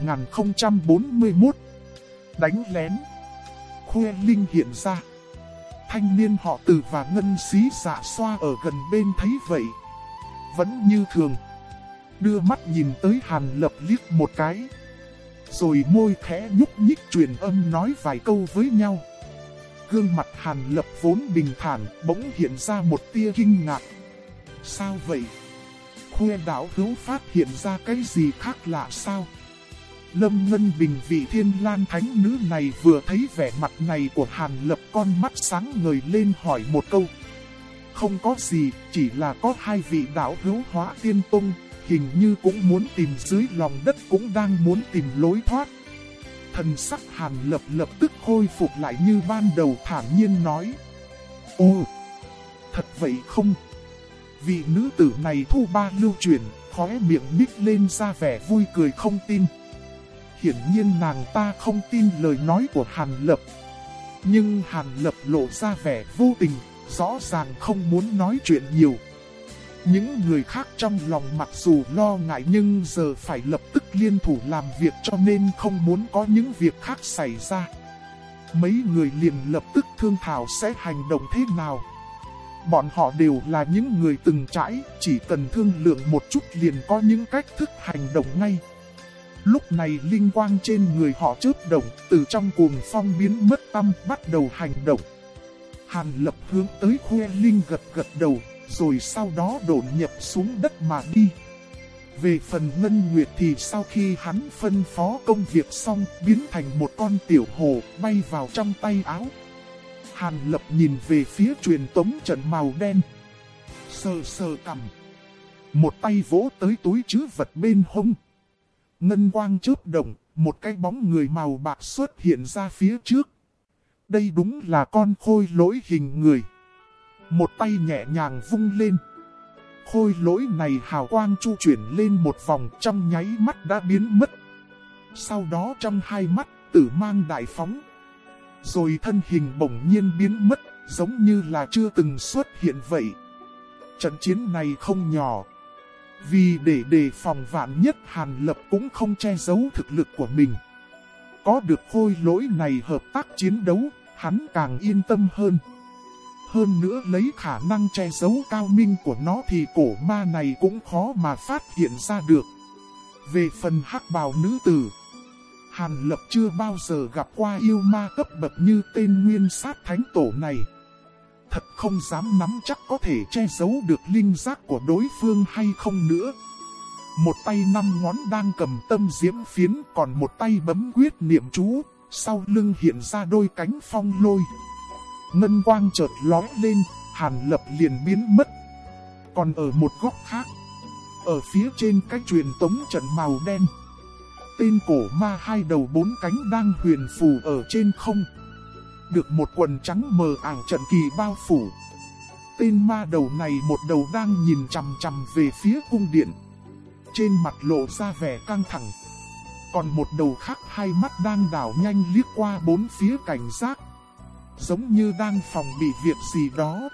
1041 Đánh lén. Khuê Linh hiện ra. Thanh niên họ từ và ngân xí giả xoa ở gần bên thấy vậy. Vẫn như thường. Đưa mắt nhìn tới Hàn Lập liếc một cái. Rồi môi khẽ nhúc nhích truyền âm nói vài câu với nhau. Gương mặt Hàn Lập vốn bình thản, bỗng hiện ra một tia kinh ngạc. Sao vậy? Khuê đảo hữu phát hiện ra cái gì khác lạ sao? Lâm Ngân Bình vị thiên lan thánh nữ này vừa thấy vẻ mặt này của Hàn Lập con mắt sáng ngời lên hỏi một câu. Không có gì, chỉ là có hai vị đạo hữu hóa tiên tung, hình như cũng muốn tìm dưới lòng đất cũng đang muốn tìm lối thoát. Thần sắc Hàn Lập lập tức khôi phục lại như ban đầu thản nhiên nói. Ồ, thật vậy không? Vị nữ tử này thu ba lưu truyền, khóe miệng nít lên ra vẻ vui cười không tin. Hiển nhiên nàng ta không tin lời nói của Hàn Lập. Nhưng Hàn Lập lộ ra vẻ vô tình, rõ ràng không muốn nói chuyện nhiều. Những người khác trong lòng mặc dù lo ngại nhưng giờ phải lập tức liên thủ làm việc cho nên không muốn có những việc khác xảy ra. Mấy người liền lập tức thương thảo sẽ hành động thế nào. Bọn họ đều là những người từng trải, chỉ cần thương lượng một chút liền có những cách thức hành động ngay. Lúc này linh quang trên người họ chớp động, từ trong cuồng phong biến mất tâm bắt đầu hành động. Hàn lập hướng tới khuê linh gật gật đầu, rồi sau đó đổn nhập xuống đất mà đi. Về phần Ngân Nguyệt thì sau khi hắn phân phó công việc xong biến thành một con tiểu hồ bay vào trong tay áo. Hàn lập nhìn về phía truyền tống trận màu đen. Sờ sờ cầm. Một tay vỗ tới túi chứ vật bên hông. Ngân quang chớp động, một cái bóng người màu bạc xuất hiện ra phía trước. Đây đúng là con khôi lỗi hình người. Một tay nhẹ nhàng vung lên. Khôi lỗi này hào quang chu chuyển lên một vòng trong nháy mắt đã biến mất. Sau đó trong hai mắt tử mang đại phóng. Rồi thân hình bỗng nhiên biến mất giống như là chưa từng xuất hiện vậy. Trận chiến này không nhỏ. Vì để đề phòng vạn nhất Hàn Lập cũng không che giấu thực lực của mình. Có được khôi lỗi này hợp tác chiến đấu, hắn càng yên tâm hơn. Hơn nữa lấy khả năng che giấu cao minh của nó thì cổ ma này cũng khó mà phát hiện ra được. Về phần hắc bào nữ tử, Hàn Lập chưa bao giờ gặp qua yêu ma cấp bậc như tên nguyên sát thánh tổ này. Thật không dám nắm chắc có thể che giấu được linh giác của đối phương hay không nữa. Một tay năm ngón đang cầm tâm diễm phiến còn một tay bấm quyết niệm chú, sau lưng hiện ra đôi cánh phong lôi. Ngân quang chợt lóe lên, Hàn Lập liền biến mất. Còn ở một góc khác, ở phía trên cái truyền tống trận màu đen, tên cổ ma hai đầu bốn cánh đang huyền phù ở trên không. Được một quần trắng mờ ảo trận kỳ bao phủ. Tên ma đầu này một đầu đang nhìn chằm chằm về phía cung điện. Trên mặt lộ ra vẻ căng thẳng. Còn một đầu khác hai mắt đang đảo nhanh liếc qua bốn phía cảnh giác giống như đang phòng bị việc gì đó.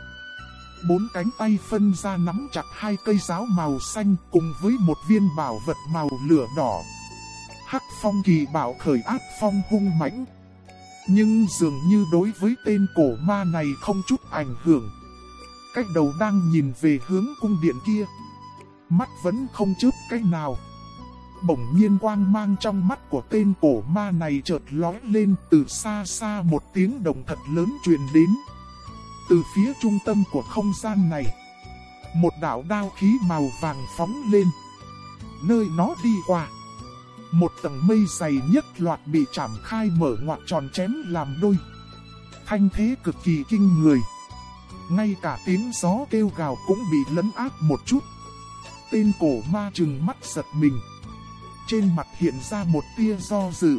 Bốn cánh tay phân ra nắm chặt hai cây giáo màu xanh cùng với một viên bảo vật màu lửa đỏ. Hắc phong kỳ bảo khởi ác phong hung mãnh. Nhưng dường như đối với tên cổ ma này không chút ảnh hưởng. Cách đầu đang nhìn về hướng cung điện kia. Mắt vẫn không chớp cái nào bỗng nhiên quang mang trong mắt của tên cổ ma này chợt lói lên từ xa xa một tiếng động thật lớn truyền đến. Từ phía trung tâm của không gian này, một đạo đao khí màu vàng phóng lên. Nơi nó đi qua, một tầng mây dày nhất loạt bị chạm khai mở ngoặt tròn chém làm đôi. Thanh thế cực kỳ kinh người. Ngay cả tiếng gió kêu gào cũng bị lấn áp một chút. Tên cổ ma trừng mắt giật mình trên mặt hiện ra một tia do dự.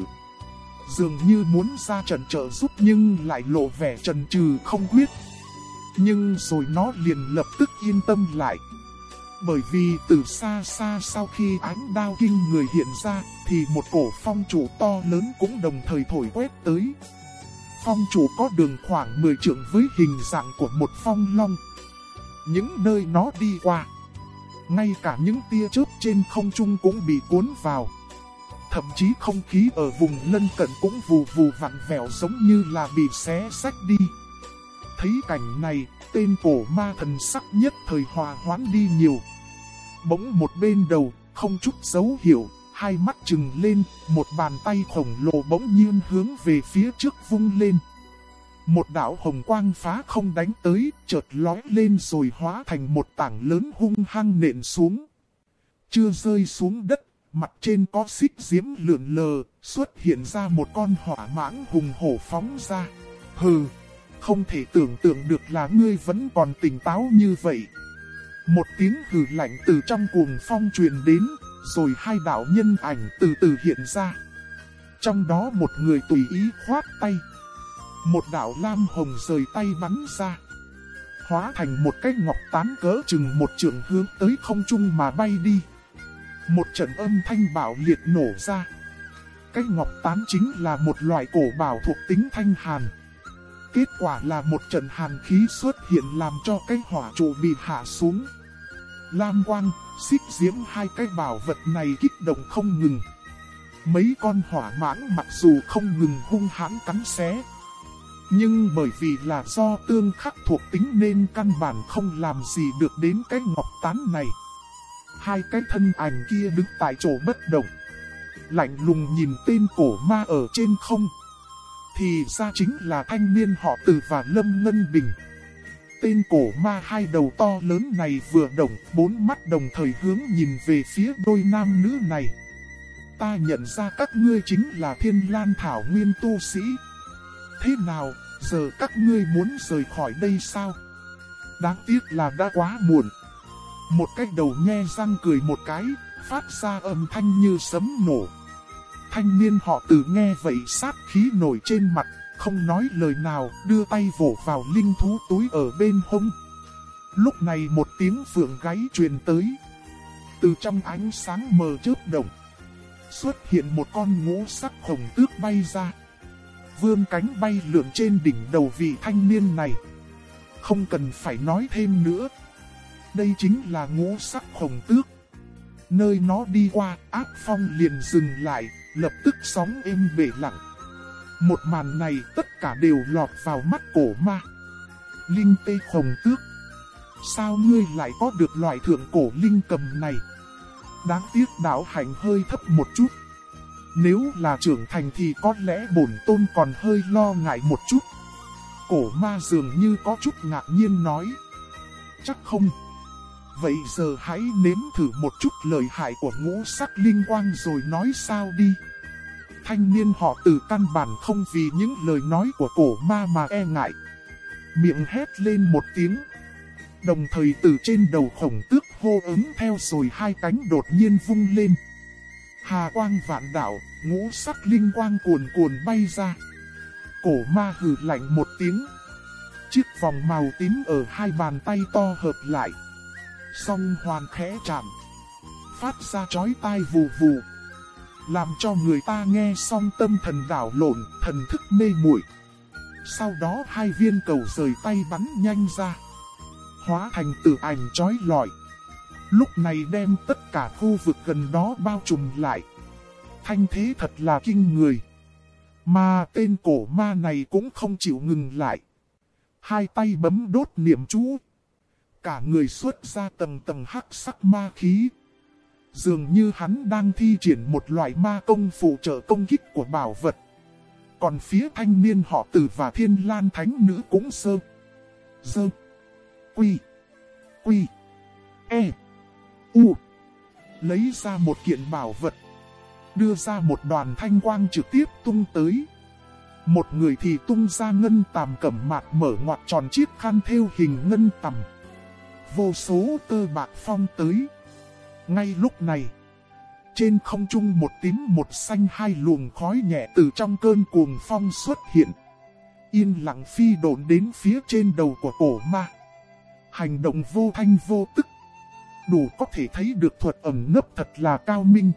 Dường như muốn ra trận trợ giúp nhưng lại lộ vẻ trần trừ không quyết. Nhưng rồi nó liền lập tức yên tâm lại. Bởi vì từ xa xa sau khi ánh đao kinh người hiện ra thì một cổ phong chủ to lớn cũng đồng thời thổi quét tới. Phong chủ có đường khoảng 10 trượng với hình dạng của một phong long. Những nơi nó đi qua ngay cả những tia chớp trên không trung cũng bị cuốn vào. thậm chí không khí ở vùng lân cận cũng vù vù vặn vẹo giống như là bị xé sách đi. Thấy cảnh này, tên cổ ma thần sắc nhất thời hòa hoãn đi nhiều. Bỗng một bên đầu, không chút dấu hiệu, hai mắt trừng lên, một bàn tay khổng lồ bỗng nhiên hướng về phía trước vung lên. Một đạo hồng quang phá không đánh tới, chợt lói lên rồi hóa thành một tảng lớn hung hăng nện xuống. Chưa rơi xuống đất, mặt trên có xích diễm lượn lờ, xuất hiện ra một con hỏa mãng hùng hổ phóng ra. Hừ, không thể tưởng tượng được là ngươi vẫn còn tỉnh táo như vậy. Một tiếng hừ lạnh từ trong cuồng phong truyền đến, rồi hai đạo nhân ảnh từ từ hiện ra. Trong đó một người tùy ý khoát tay. Một đạo lam hồng rời tay bắn ra. Hóa thành một cái ngọc tán cỡ chừng một trường hướng tới không trung mà bay đi. Một trận âm thanh bảo liệt nổ ra. Cái ngọc tán chính là một loại cổ bảo thuộc tính thanh hàn. Kết quả là một trận hàn khí xuất hiện làm cho cái hỏa trụ bị hạ xuống. Lam quang, xích diễm hai cái bảo vật này kích động không ngừng. Mấy con hỏa mãng mặc dù không ngừng hung hãn cắn xé. Nhưng bởi vì là do tương khắc thuộc tính nên căn bản không làm gì được đến cái ngọc tán này. Hai cái thân ảnh kia đứng tại chỗ bất động. Lạnh lùng nhìn tên cổ ma ở trên không. Thì ra chính là thanh niên họ Từ và Lâm Ngân Bình. Tên cổ ma hai đầu to lớn này vừa động, bốn mắt đồng thời hướng nhìn về phía đôi nam nữ này. Ta nhận ra các ngươi chính là thiên lan thảo nguyên tu sĩ. Thế nào, giờ các ngươi muốn rời khỏi đây sao? Đáng tiếc là đã quá muộn. Một cái đầu nhe răng cười một cái, phát ra âm thanh như sấm nổ. Thanh niên họ từ nghe vậy sát khí nổi trên mặt, không nói lời nào, đưa tay vỗ vào linh thú túi ở bên hông. Lúc này một tiếng phượng gáy truyền tới. Từ trong ánh sáng mờ chớp động, xuất hiện một con ngũ sắc hồng tước bay ra. Vươn cánh bay lượn trên đỉnh đầu vị thanh niên này. Không cần phải nói thêm nữa. Đây chính là ngũ sắc hồng tước. Nơi nó đi qua, ác phong liền dừng lại, lập tức sóng êm bể lặng. Một màn này tất cả đều lọt vào mắt cổ ma. Linh tê hồng tước. Sao ngươi lại có được loại thượng cổ linh cầm này? Đáng tiếc đạo hành hơi thấp một chút. Nếu là trưởng thành thì có lẽ bổn tôn còn hơi lo ngại một chút. Cổ ma dường như có chút ngạc nhiên nói. Chắc không. Vậy giờ hãy nếm thử một chút lời hại của ngũ sắc linh quang rồi nói sao đi. Thanh niên họ từ căn bản không vì những lời nói của cổ ma mà e ngại. Miệng hét lên một tiếng. Đồng thời từ trên đầu khổng tước hô ứng theo rồi hai cánh đột nhiên vung lên. Hà quang vạn đảo, ngũ sắc linh quang cuồn cuồn bay ra. Cổ ma hừ lạnh một tiếng. Chiếc vòng màu tím ở hai bàn tay to hợp lại. Song hoàn khẽ chạm. Phát ra chói tai vù vù. Làm cho người ta nghe xong tâm thần đảo lộn, thần thức mê muội. Sau đó hai viên cầu rời tay bắn nhanh ra. Hóa thành tử ảnh chói lọi. Lúc này đem tất cả khu vực gần đó bao trùm lại. Thanh thế thật là kinh người. Mà tên cổ ma này cũng không chịu ngừng lại. Hai tay bấm đốt niệm chú. Cả người xuất ra tầng tầng hắc sắc ma khí. Dường như hắn đang thi triển một loại ma công phụ trợ công kích của bảo vật. Còn phía thanh niên họ tử và thiên lan thánh nữ cũng sơ. Dơ. Quy. Quy. E. U. Lấy ra một kiện bảo vật. Đưa ra một đoàn thanh quang trực tiếp tung tới. Một người thì tung ra ngân tàm cẩm mạc mở ngoặt tròn chiếc khăn theo hình ngân tầm. Vô số tơ bạc phong tới. Ngay lúc này, trên không trung một tím một xanh hai luồng khói nhẹ từ trong cơn cuồng phong xuất hiện. Yên lặng phi đồn đến phía trên đầu của cổ ma. Hành động vô thanh vô tức. Đủ có thể thấy được thuật ẩn nấp thật là cao minh.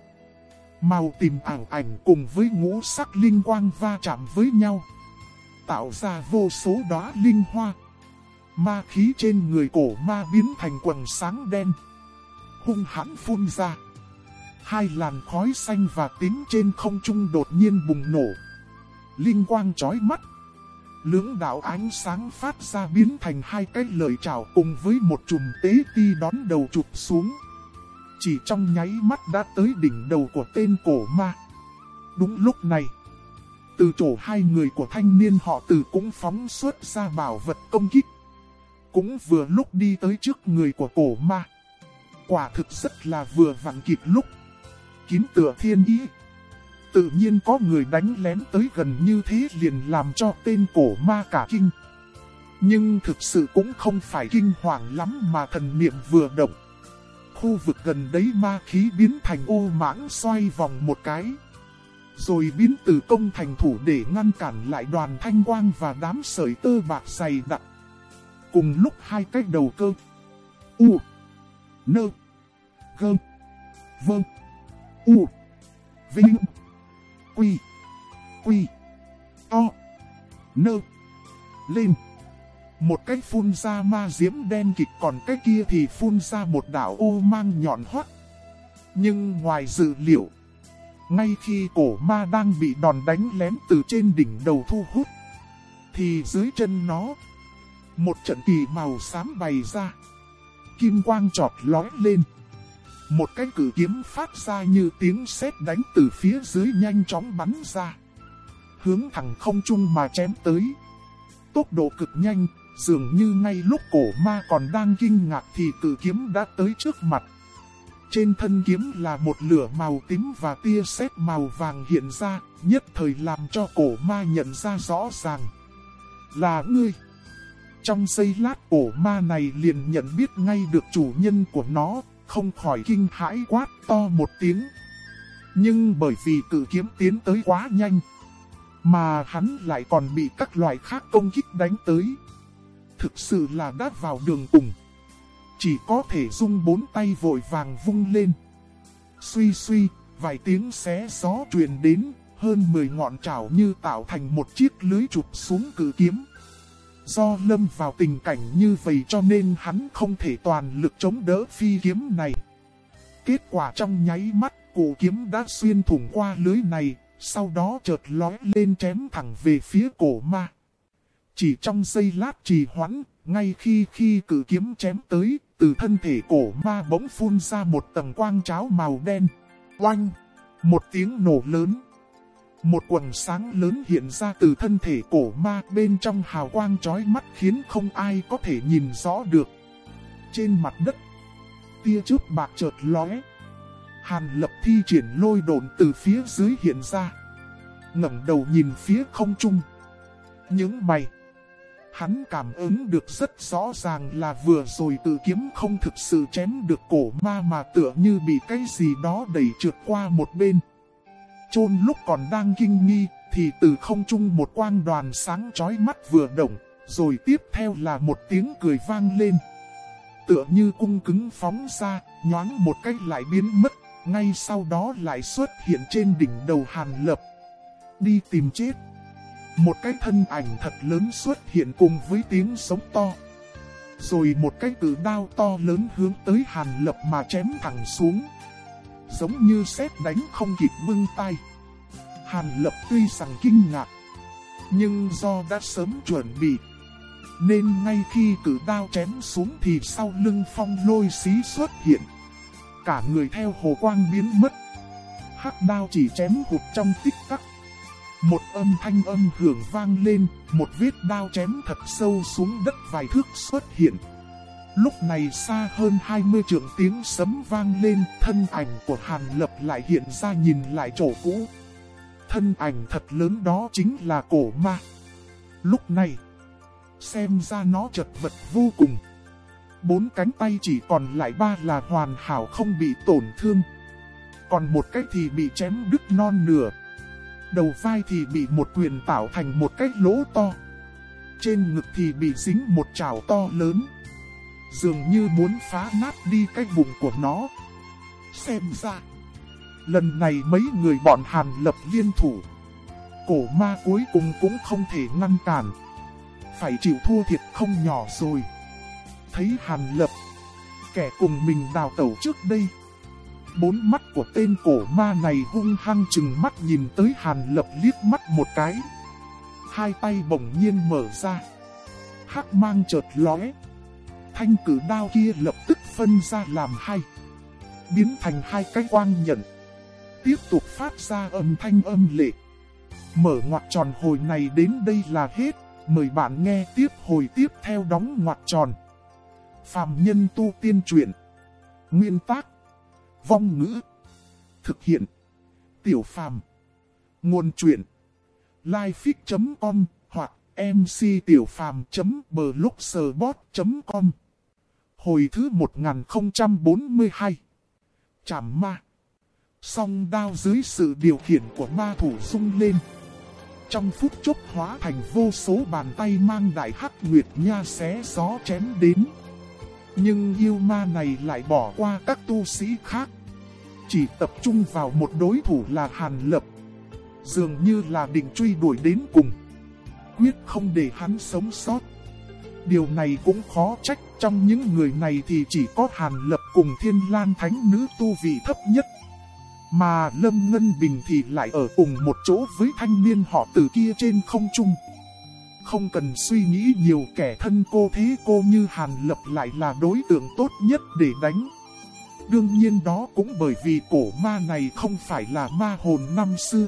Màu tìm ảo ảnh cùng với ngũ sắc linh quang va chạm với nhau. Tạo ra vô số đóa linh hoa. Ma khí trên người cổ ma biến thành quần sáng đen hung hãn phun ra. Hai làn khói xanh và tím trên không trung đột nhiên bùng nổ. Linh quang chói mắt. Lưỡng đạo ánh sáng phát ra biến thành hai cái lời chào cùng với một chùm tế ti đón đầu chụp xuống. Chỉ trong nháy mắt đã tới đỉnh đầu của tên cổ ma. Đúng lúc này, từ chỗ hai người của thanh niên họ từ cũng phóng xuất ra bảo vật công kích. Cũng vừa lúc đi tới trước người của cổ ma. Quả thực rất là vừa vặn kịp lúc. Kín tựa thiên ý. Tự nhiên có người đánh lén tới gần như thế liền làm cho tên cổ ma cả kinh. Nhưng thực sự cũng không phải kinh hoàng lắm mà thần niệm vừa động. Khu vực gần đấy ma khí biến thành ô mãng xoay vòng một cái. Rồi biến từ công thành thủ để ngăn cản lại đoàn thanh quang và đám sợi tơ bạc dày đặc. Cùng lúc hai cái đầu cơ. U. Nơ. Gơ. Vâng. U. Vinh. Quy. Quy. To. Nơ. Lên. Một cách phun ra ma diễm đen kịch còn cái kia thì phun ra một đảo ô mang nhọn hoắt. Nhưng ngoài dự liệu, ngay khi cổ ma đang bị đòn đánh lén từ trên đỉnh đầu thu hút, thì dưới chân nó, một trận kỳ màu xám bày ra. Kim quang trọt lói lên. Một cái cử kiếm phát ra như tiếng sét đánh từ phía dưới nhanh chóng bắn ra. Hướng thẳng không trung mà chém tới. Tốc độ cực nhanh, dường như ngay lúc cổ ma còn đang kinh ngạc thì cử kiếm đã tới trước mặt. Trên thân kiếm là một lửa màu tím và tia sét màu vàng hiện ra, nhất thời làm cho cổ ma nhận ra rõ ràng. Là ngươi. Trong giây lát cổ ma này liền nhận biết ngay được chủ nhân của nó, không khỏi kinh hãi quát to một tiếng. Nhưng bởi vì cử kiếm tiến tới quá nhanh, mà hắn lại còn bị các loại khác công kích đánh tới. Thực sự là đã vào đường cùng. Chỉ có thể dung bốn tay vội vàng vung lên. Suy suy, vài tiếng xé gió truyền đến, hơn 10 ngọn trảo như tạo thành một chiếc lưới chụp xuống cử kiếm. Do lâm vào tình cảnh như vậy cho nên hắn không thể toàn lực chống đỡ phi kiếm này. Kết quả trong nháy mắt, cổ kiếm đã xuyên thủng qua lưới này, sau đó chợt lói lên chém thẳng về phía cổ ma. Chỉ trong giây lát trì hoãn, ngay khi khi cử kiếm chém tới, từ thân thể cổ ma bỗng phun ra một tầng quang cháo màu đen. Oanh! Một tiếng nổ lớn. Một quần sáng lớn hiện ra từ thân thể cổ ma bên trong hào quang chói mắt khiến không ai có thể nhìn rõ được. Trên mặt đất, tia chớp bạc chợt lóe. Hàn lập thi triển lôi đồn từ phía dưới hiện ra. ngẩng đầu nhìn phía không trung. Những mày. Hắn cảm ứng được rất rõ ràng là vừa rồi tự kiếm không thực sự chém được cổ ma mà tựa như bị cái gì đó đẩy trượt qua một bên. Chôn lúc còn đang kinh nghi, thì từ không trung một quang đoàn sáng chói mắt vừa động, rồi tiếp theo là một tiếng cười vang lên. Tựa như cung cứng phóng ra, nhoáng một cách lại biến mất, ngay sau đó lại xuất hiện trên đỉnh đầu hàn lập. Đi tìm chết. Một cái thân ảnh thật lớn xuất hiện cùng với tiếng sống to. Rồi một cái cử đao to lớn hướng tới hàn lập mà chém thẳng xuống giống như sét đánh không kịp bưng tay. Hàn lập tuy rằng kinh ngạc, nhưng do đã sớm chuẩn bị, nên ngay khi cử đao chém xuống thì sau lưng phong lôi xí xuất hiện. Cả người theo hồ quang biến mất. Hắc đao chỉ chém hụt trong tích tắc. Một âm thanh âm hưởng vang lên, một vết đao chém thật sâu xuống đất vài thước xuất hiện. Lúc này xa hơn 20 trượng tiếng sấm vang lên, thân ảnh của Hàn Lập lại hiện ra nhìn lại chỗ cũ. Thân ảnh thật lớn đó chính là cổ ma. Lúc này, xem ra nó chật vật vô cùng. Bốn cánh tay chỉ còn lại ba là hoàn hảo không bị tổn thương. Còn một cái thì bị chém đứt non nửa. Đầu vai thì bị một quyền tạo thành một cái lỗ to. Trên ngực thì bị dính một chảo to lớn. Dường như muốn phá nát đi cái bụng của nó. Xem ra, lần này mấy người bọn Hàn lập liên thủ. Cổ ma cuối cùng cũng không thể ngăn cản. Phải chịu thua thiệt không nhỏ rồi. Thấy Hàn lập, kẻ cùng mình đào tẩu trước đây. bốn mắt của tên cổ ma này hung hăng chừng mắt nhìn tới Hàn Lập liếc mắt một cái. Hai tay bỗng nhiên mở ra. Hắc mang chợt lóe. Thanh cử đao kia lập tức phân ra làm hai. Biến thành hai cái quang nhận. Tiếp tục phát ra âm thanh âm lệ. Mở ngoặc tròn hồi này đến đây là hết. Mời bạn nghe tiếp hồi tiếp theo đóng ngoặc tròn. Phạm nhân tu tiên truyện. Nguyên tác. Vong ngữ. Thực hiện. Tiểu phàm. Nguồn truyện. Lifefix.com hoặc mctiểupham.blogspot.com Hồi thứ 1042 Chảm ma. Song đao dưới sự điều khiển của ma thủ rung lên. Trong phút chốc hóa thành vô số bàn tay mang đại hắc nguyệt nha xé gió chém đến. Nhưng yêu ma này lại bỏ qua các tu sĩ khác. Chỉ tập trung vào một đối thủ là Hàn Lập. Dường như là định truy đuổi đến cùng. Quyết không để hắn sống sót. Điều này cũng khó trách trong những người này thì chỉ có Hàn Lập cùng Thiên Lan Thánh Nữ tu vị thấp nhất. Mà Lâm Ngân Bình thì lại ở cùng một chỗ với thanh niên họ từ kia trên không trung. Không cần suy nghĩ nhiều, kẻ thân cô thế cô như Hàn Lập lại là đối tượng tốt nhất để đánh. Đương nhiên đó cũng bởi vì cổ ma này không phải là ma hồn năm xưa.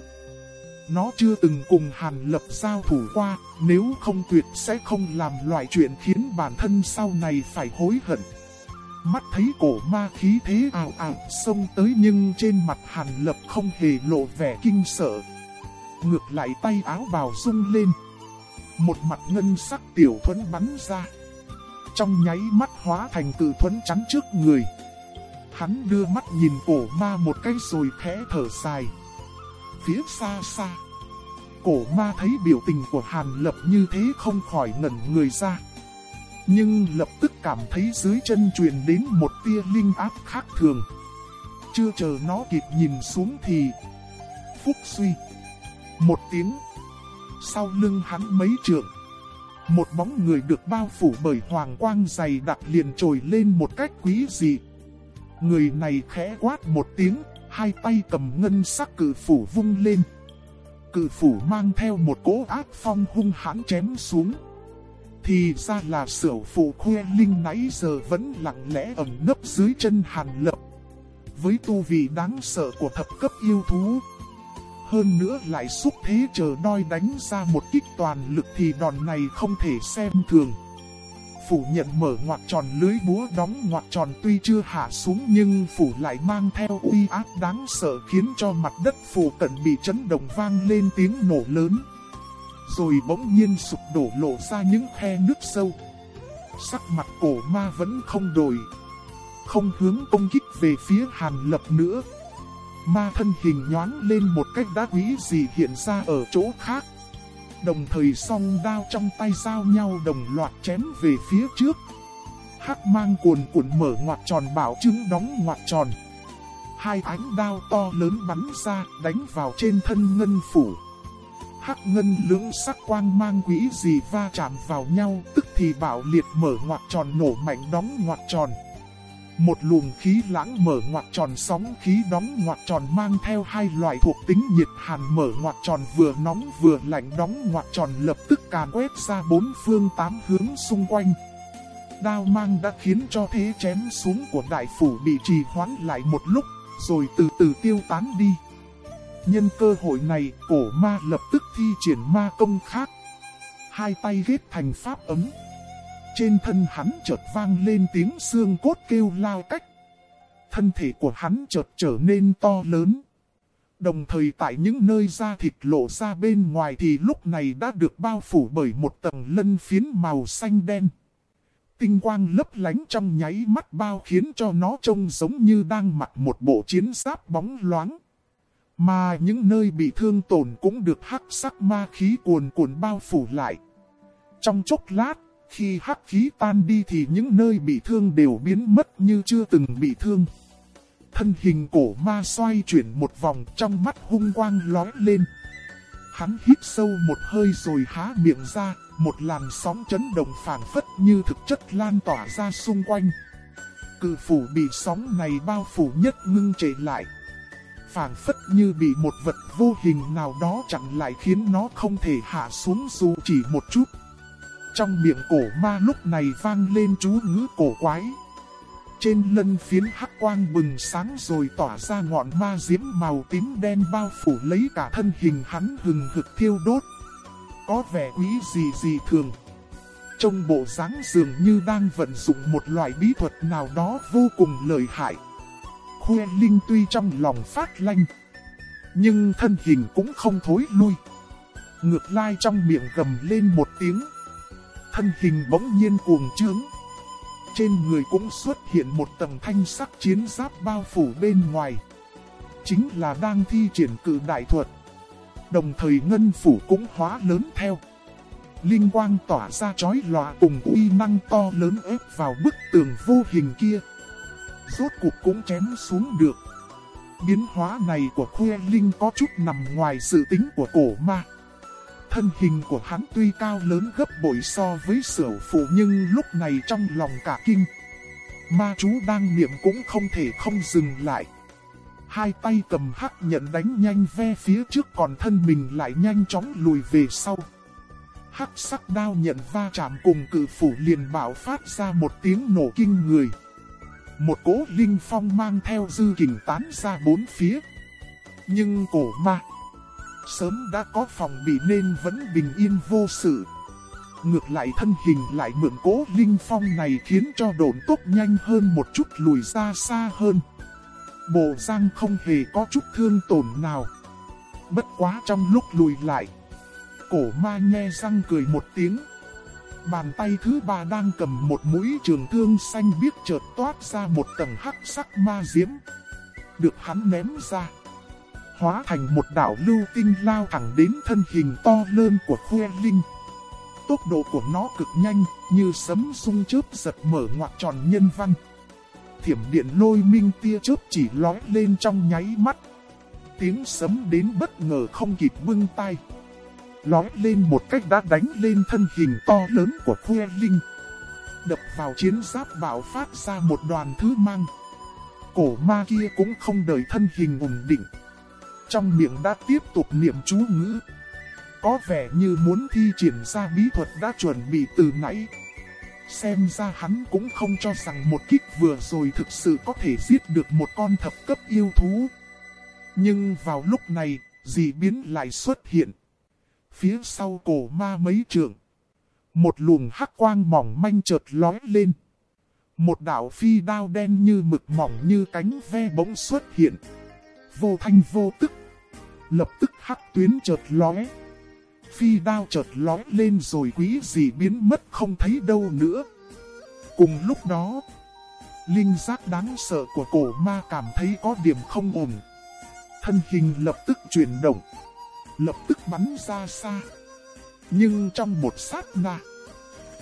Nó chưa từng cùng Hàn Lập giao thủ qua, nếu không tuyệt sẽ không làm loại chuyện khiến bản thân sau này phải hối hận. Mắt thấy cổ ma khí thế ảo ảo xông tới nhưng trên mặt Hàn Lập không hề lộ vẻ kinh sợ. Ngược lại tay áo bào rung lên. Một mặt ngân sắc tiểu thuẫn bắn ra. Trong nháy mắt hóa thành cự thuẫn chắn trước người. Hắn đưa mắt nhìn cổ ma một cái rồi khẽ thở dài phía xa xa. Cổ ma thấy biểu tình của Hàn Lập như thế không khỏi ngẩn người ra. Nhưng lập tức cảm thấy dưới chân truyền đến một tia linh áp khác thường. Chưa chờ nó kịp nhìn xuống thì... Phúc suy. Một tiếng. Sau lưng hắn mấy trượng. Một bóng người được bao phủ bởi hoàng quang dày đặc liền trồi lên một cách quý dị. Người này khẽ quát một tiếng hai tay cầm ngân sắc cử phủ vung lên. Cử phủ mang theo một cỗ ác phong hung hãn chém xuống. Thì ra là sửu phụ khuê linh nãy giờ vẫn lặng lẽ ẩn nấp dưới chân hàn lập. Với tu vị đáng sợ của thập cấp yêu thú. Hơn nữa lại xúc thế chờ đôi đánh ra một kích toàn lực thì đòn này không thể xem thường phủ nhận mở ngoặt tròn lưới búa đóng ngoặt tròn tuy chưa hạ xuống nhưng phủ lại mang theo uy áp đáng sợ khiến cho mặt đất phủ cận bị chấn động vang lên tiếng nổ lớn. Rồi bỗng nhiên sụp đổ lộ ra những khe nước sâu. Sắc mặt cổ ma vẫn không đổi. Không hướng công kích về phía hàn lập nữa. Ma thân hình nhoáng lên một cách đá quý gì hiện ra ở chỗ khác đồng thời song đao trong tay giao nhau đồng loạt chém về phía trước. Hắc mang cuồn cuộn mở ngoặt tròn bảo chứng đóng ngoặt tròn. Hai ánh đao to lớn bắn ra, đánh vào trên thân ngân phủ. Hắc ngân lưỡng sắc quang mang quỹ gì va chạm vào nhau, tức thì bảo liệt mở ngoặt tròn nổ mạnh đóng ngoặt tròn. Một luồng khí lãng mở ngoặt tròn sóng khí đóng ngoặt tròn mang theo hai loại thuộc tính nhiệt hàn mở ngoặt tròn vừa nóng vừa lạnh đóng ngoặt tròn lập tức càn quét ra bốn phương tám hướng xung quanh. Đao mang đã khiến cho thế chém xuống của đại phủ bị trì hoãn lại một lúc, rồi từ từ tiêu tán đi. Nhân cơ hội này, cổ ma lập tức thi triển ma công khác. Hai tay ghét thành pháp ấm. Trên thân hắn chợt vang lên tiếng xương cốt kêu lao cách. Thân thể của hắn chợt trở nên to lớn. Đồng thời tại những nơi da thịt lộ ra bên ngoài thì lúc này đã được bao phủ bởi một tầng lân phiến màu xanh đen. Tinh quang lấp lánh trong nháy mắt bao khiến cho nó trông giống như đang mặc một bộ chiến giáp bóng loáng. Mà những nơi bị thương tổn cũng được hắc sắc ma khí cuồn cuộn bao phủ lại. Trong chốc lát, khi hắc khí tan đi thì những nơi bị thương đều biến mất như chưa từng bị thương. Thân hình cổ ma xoay chuyển một vòng trong mắt hung quang lói lên. Hắn hít sâu một hơi rồi há miệng ra, một làn sóng chấn động phản phất như thực chất lan tỏa ra xung quanh. cự phủ bị sóng này bao phủ nhất ngưng trệ lại. phảng phất như bị một vật vô hình nào đó chặn lại khiến nó không thể hạ xuống dù chỉ một chút. Trong miệng cổ ma lúc này vang lên chú ngữ cổ quái. Trên lân phiến hắc quang bừng sáng rồi tỏa ra ngọn ma diễm màu tím đen bao phủ lấy cả thân hình hắn hừng hực thiêu đốt. Có vẻ quý gì gì thường. Trong bộ dáng dường như đang vận dụng một loại bí thuật nào đó vô cùng lợi hại. Khuê Linh tuy trong lòng phát lanh, nhưng thân hình cũng không thối lui. Ngược lai trong miệng gầm lên một tiếng. Thân hình bỗng nhiên cuồng trướng. Trên người cũng xuất hiện một tầng thanh sắc chiến giáp bao phủ bên ngoài. Chính là đang thi triển cử đại thuật. Đồng thời ngân phủ cũng hóa lớn theo. Linh quang tỏa ra chói lòa cùng uy năng to lớn ép vào bức tường vô hình kia. Rốt cục cũng chém xuống được. Biến hóa này của Khuê Linh có chút nằm ngoài sự tính của cổ ma. Thân hình của hắn tuy cao lớn gấp bội so với sở phụ nhưng lúc này trong lòng cả kinh. Ma chú đang niệm cũng không thể không dừng lại. Hai tay cầm hắc nhận đánh nhanh ve phía trước còn thân mình lại nhanh chóng lùi về sau. Hắc sắc đao nhận va chạm cùng cử phủ liền bảo phát ra một tiếng nổ kinh người. Một cỗ linh phong mang theo dư kình tán ra bốn phía. Nhưng cổ ma sớm đã có phòng bị nên vẫn bình yên vô sự. Ngược lại thân hình lại mượn cố linh phong này khiến cho đồn tốc nhanh hơn một chút lùi ra xa hơn. Bộ giang không hề có chút thương tổn nào. Bất quá trong lúc lùi lại, cổ ma nghe răng cười một tiếng. Bàn tay thứ ba đang cầm một mũi trường thương xanh biếc chợt toát ra một tầng hắc sắc ma diễm. Được hắn ném ra hóa thành một đảo lưu tinh lao thẳng đến thân hình to lớn của Khuê Linh. Tốc độ của nó cực nhanh, như sấm sung chớp giật mở ngoặc tròn nhân văn. Thiểm điện lôi minh tia chớp chỉ lói lên trong nháy mắt. Tiếng sấm đến bất ngờ không kịp bưng tay. Lói lên một cách đã đánh lên thân hình to lớn của Khuê Linh. Đập vào chiến giáp bảo phát ra một đoàn thứ mang. Cổ ma kia cũng không đợi thân hình ổn định trong miệng đã tiếp tục niệm chú ngữ. Có vẻ như muốn thi triển ra bí thuật đã chuẩn bị từ nãy. Xem ra hắn cũng không cho rằng một kích vừa rồi thực sự có thể giết được một con thập cấp yêu thú. Nhưng vào lúc này, dị biến lại xuất hiện. Phía sau cổ ma mấy trượng. Một luồng hắc quang mỏng manh chợt lói lên. Một đạo phi đao đen như mực mỏng như cánh ve bỗng xuất hiện. Vô thanh vô tức lập tức hắc tuyến chợt lóe. Phi đao chợt lóe lên rồi quý gì biến mất không thấy đâu nữa. Cùng lúc đó, linh giác đáng sợ của cổ ma cảm thấy có điểm không ổn. Thân hình lập tức chuyển động, lập tức bắn ra xa. Nhưng trong một sát na,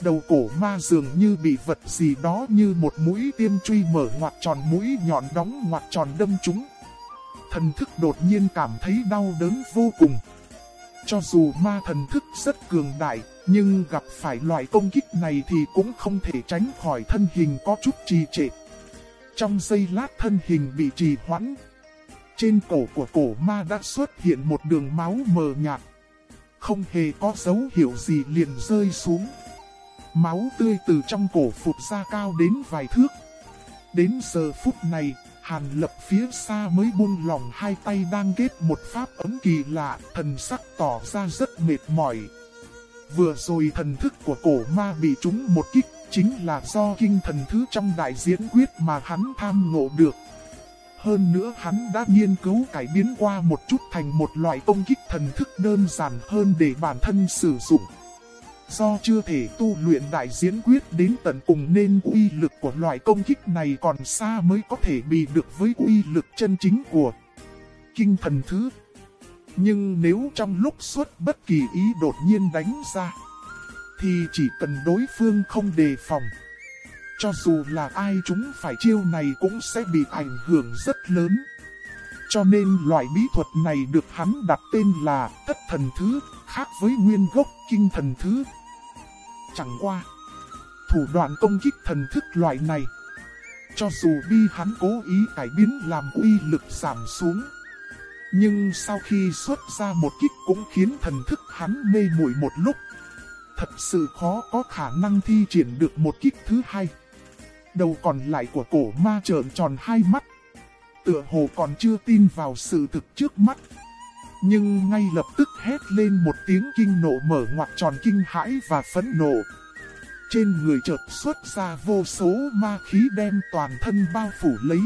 đầu cổ ma dường như bị vật gì đó như một mũi tiêm truy mở ngoặt tròn mũi nhọn đóng ngoặt tròn đâm trúng thần thức đột nhiên cảm thấy đau đớn vô cùng. Cho dù ma thần thức rất cường đại, nhưng gặp phải loại công kích này thì cũng không thể tránh khỏi thân hình có chút trì trệ. Trong giây lát thân hình bị trì hoãn. Trên cổ của cổ ma đã xuất hiện một đường máu mờ nhạt. Không hề có dấu hiệu gì liền rơi xuống. Máu tươi từ trong cổ phụt ra cao đến vài thước. Đến giờ phút này, Hàn lập phía xa mới buông lòng hai tay đang kết một pháp ấm kỳ lạ, thần sắc tỏ ra rất mệt mỏi. Vừa rồi thần thức của cổ ma bị trúng một kích, chính là do kinh thần thứ trong đại diễn quyết mà hắn tham ngộ được. Hơn nữa hắn đã nghiên cứu cải biến qua một chút thành một loại công kích thần thức đơn giản hơn để bản thân sử dụng. Do chưa thể tu luyện đại diễn quyết đến tận cùng nên uy lực của loại công kích này còn xa mới có thể bị được với uy lực chân chính của kinh thần thứ. Nhưng nếu trong lúc xuất bất kỳ ý đột nhiên đánh ra, thì chỉ cần đối phương không đề phòng. Cho dù là ai chúng phải chiêu này cũng sẽ bị ảnh hưởng rất lớn. Cho nên loại bí thuật này được hắn đặt tên là thất Thần Thứ, khác với nguyên gốc Kinh Thần Thứ. Chẳng qua, thủ đoạn công kích thần thức loại này, Cho dù bi hắn cố ý cải biến làm uy lực giảm xuống. Nhưng sau khi xuất ra một kích cũng khiến thần thức hắn mê muội một lúc. Thật sự khó có khả năng thi triển được một kích thứ hai. Đầu còn lại của cổ ma trợn tròn hai mắt. Tựa hồ còn chưa tin vào sự thực trước mắt. Nhưng ngay lập tức hét lên một tiếng kinh nộ mở ngoặt tròn kinh hãi và phẫn nộ. Trên người chợt xuất ra vô số ma khí đem toàn thân bao phủ lấy.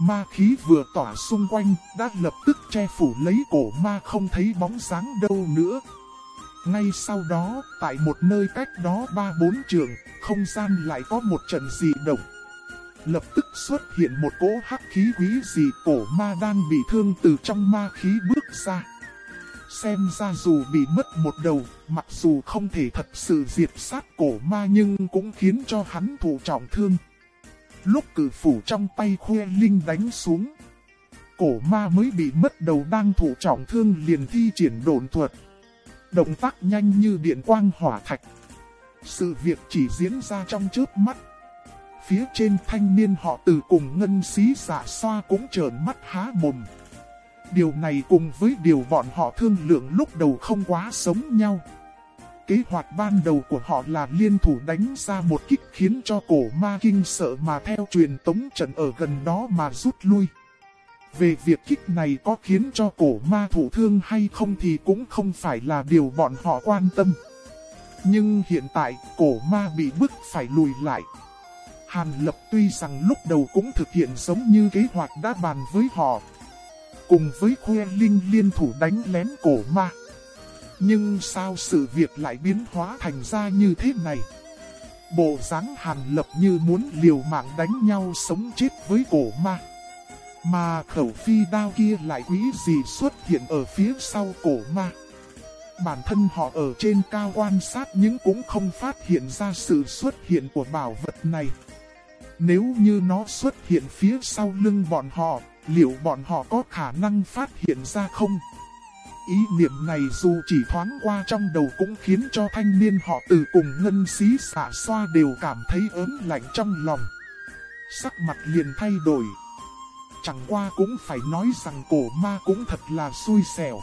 Ma khí vừa tỏa xung quanh, đã lập tức che phủ lấy cổ ma không thấy bóng dáng đâu nữa. Ngay sau đó, tại một nơi cách đó ba bốn trường, không gian lại có một trận dị động. Lập tức xuất hiện một cỗ hắc khí quý dị cổ ma đang bị thương từ trong ma khí bước ra. Xem ra dù bị mất một đầu, mặc dù không thể thật sự diệt sát cổ ma nhưng cũng khiến cho hắn thụ trọng thương. Lúc cử phủ trong tay khuê linh đánh xuống, cổ ma mới bị mất đầu đang thụ trọng thương liền thi triển đồn thuật. Động tác nhanh như điện quang hỏa thạch. Sự việc chỉ diễn ra trong chớp mắt. Phía trên thanh niên họ từ cùng ngân xí giả xoa cũng trợn mắt há mồm. Điều này cùng với điều bọn họ thương lượng lúc đầu không quá sống nhau. Kế hoạch ban đầu của họ là liên thủ đánh ra một kích khiến cho cổ ma kinh sợ mà theo truyền tống trận ở gần đó mà rút lui. Về việc kích này có khiến cho cổ ma thủ thương hay không thì cũng không phải là điều bọn họ quan tâm. Nhưng hiện tại, cổ ma bị bức phải lùi lại. Hàn Lập tuy rằng lúc đầu cũng thực hiện giống như kế hoạch đã bàn với họ. Cùng với Khuê Linh liên thủ đánh lén cổ ma. Nhưng sao sự việc lại biến hóa thành ra như thế này? Bộ dáng Hàn Lập như muốn liều mạng đánh nhau sống chết với cổ ma. Mà khẩu phi đao kia lại quý gì xuất hiện ở phía sau cổ ma. Bản thân họ ở trên cao quan sát nhưng cũng không phát hiện ra sự xuất hiện của bảo vật này. Nếu như nó xuất hiện phía sau lưng bọn họ, liệu bọn họ có khả năng phát hiện ra không? Ý niệm này dù chỉ thoáng qua trong đầu cũng khiến cho thanh niên họ từ cùng ngân xí xả xoa đều cảm thấy ớn lạnh trong lòng. Sắc mặt liền thay đổi. Chẳng qua cũng phải nói rằng cổ ma cũng thật là xui xẻo.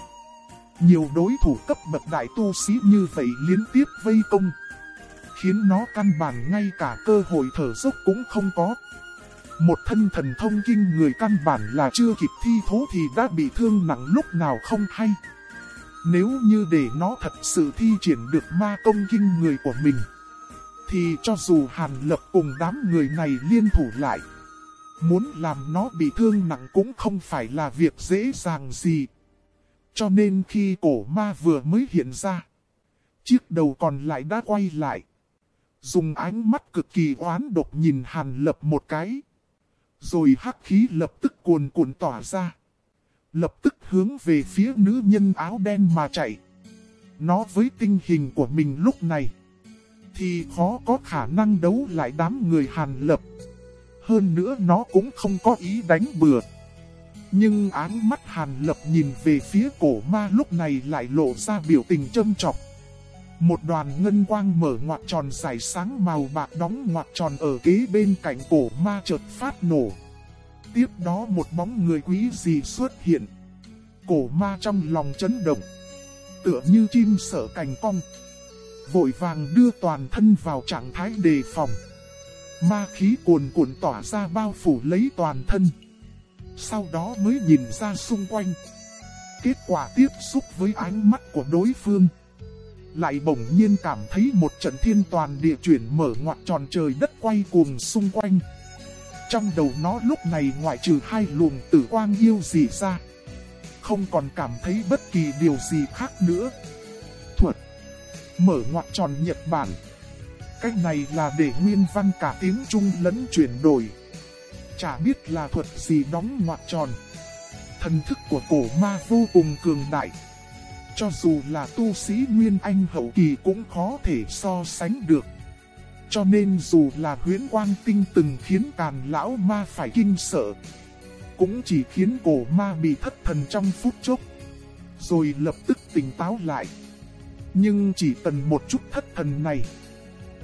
Nhiều đối thủ cấp bậc đại tu sĩ như vậy liên tiếp vây công. Khiến nó căn bản ngay cả cơ hội thở dốc cũng không có. Một thân thần thông kinh người căn bản là chưa kịp thi thố thì đã bị thương nặng lúc nào không hay. Nếu như để nó thật sự thi triển được ma công kinh người của mình, thì cho dù Hàn Lập cùng đám người này liên thủ lại, muốn làm nó bị thương nặng cũng không phải là việc dễ dàng gì. Cho nên khi cổ ma vừa mới hiện ra, chiếc đầu còn lại đã quay lại. Dùng ánh mắt cực kỳ oán độc nhìn Hàn Lập một cái. Rồi hắc khí lập tức cuồn cuộn tỏa ra. Lập tức hướng về phía nữ nhân áo đen mà chạy. Nó với tinh hình của mình lúc này. Thì khó có khả năng đấu lại đám người Hàn Lập. Hơn nữa nó cũng không có ý đánh bừa. Nhưng áng mắt Hàn Lập nhìn về phía cổ ma lúc này lại lộ ra biểu tình châm trọng. Một đoàn ngân quang mở ngoặt tròn dài sáng màu bạc đóng ngoặt tròn ở kế bên cạnh cổ ma chợt phát nổ. Tiếp đó một bóng người quý gì xuất hiện. Cổ ma trong lòng chấn động. Tựa như chim sợ cành cong. Vội vàng đưa toàn thân vào trạng thái đề phòng. Ma khí cuồn cuộn tỏa ra bao phủ lấy toàn thân. Sau đó mới nhìn ra xung quanh. Kết quả tiếp xúc với ánh mắt của đối phương lại bỗng nhiên cảm thấy một trận thiên toàn địa chuyển mở ngoặt tròn trời đất quay cuồng xung quanh. Trong đầu nó lúc này ngoại trừ hai luồng tử quang yêu dị ra. Không còn cảm thấy bất kỳ điều gì khác nữa. Thuật, Mở ngoặt tròn Nhật Bản Cách này là để nguyên văn cả tiếng Trung lẫn chuyển đổi. Chả biết là thuật gì đóng ngoặt tròn. Thần thức của cổ ma vô cùng cường đại cho dù là tu sĩ Nguyên Anh hậu kỳ cũng khó thể so sánh được. Cho nên dù là huyến quang tinh từng khiến càn lão ma phải kinh sợ, cũng chỉ khiến cổ ma bị thất thần trong phút chốc, rồi lập tức tỉnh táo lại. Nhưng chỉ cần một chút thất thần này,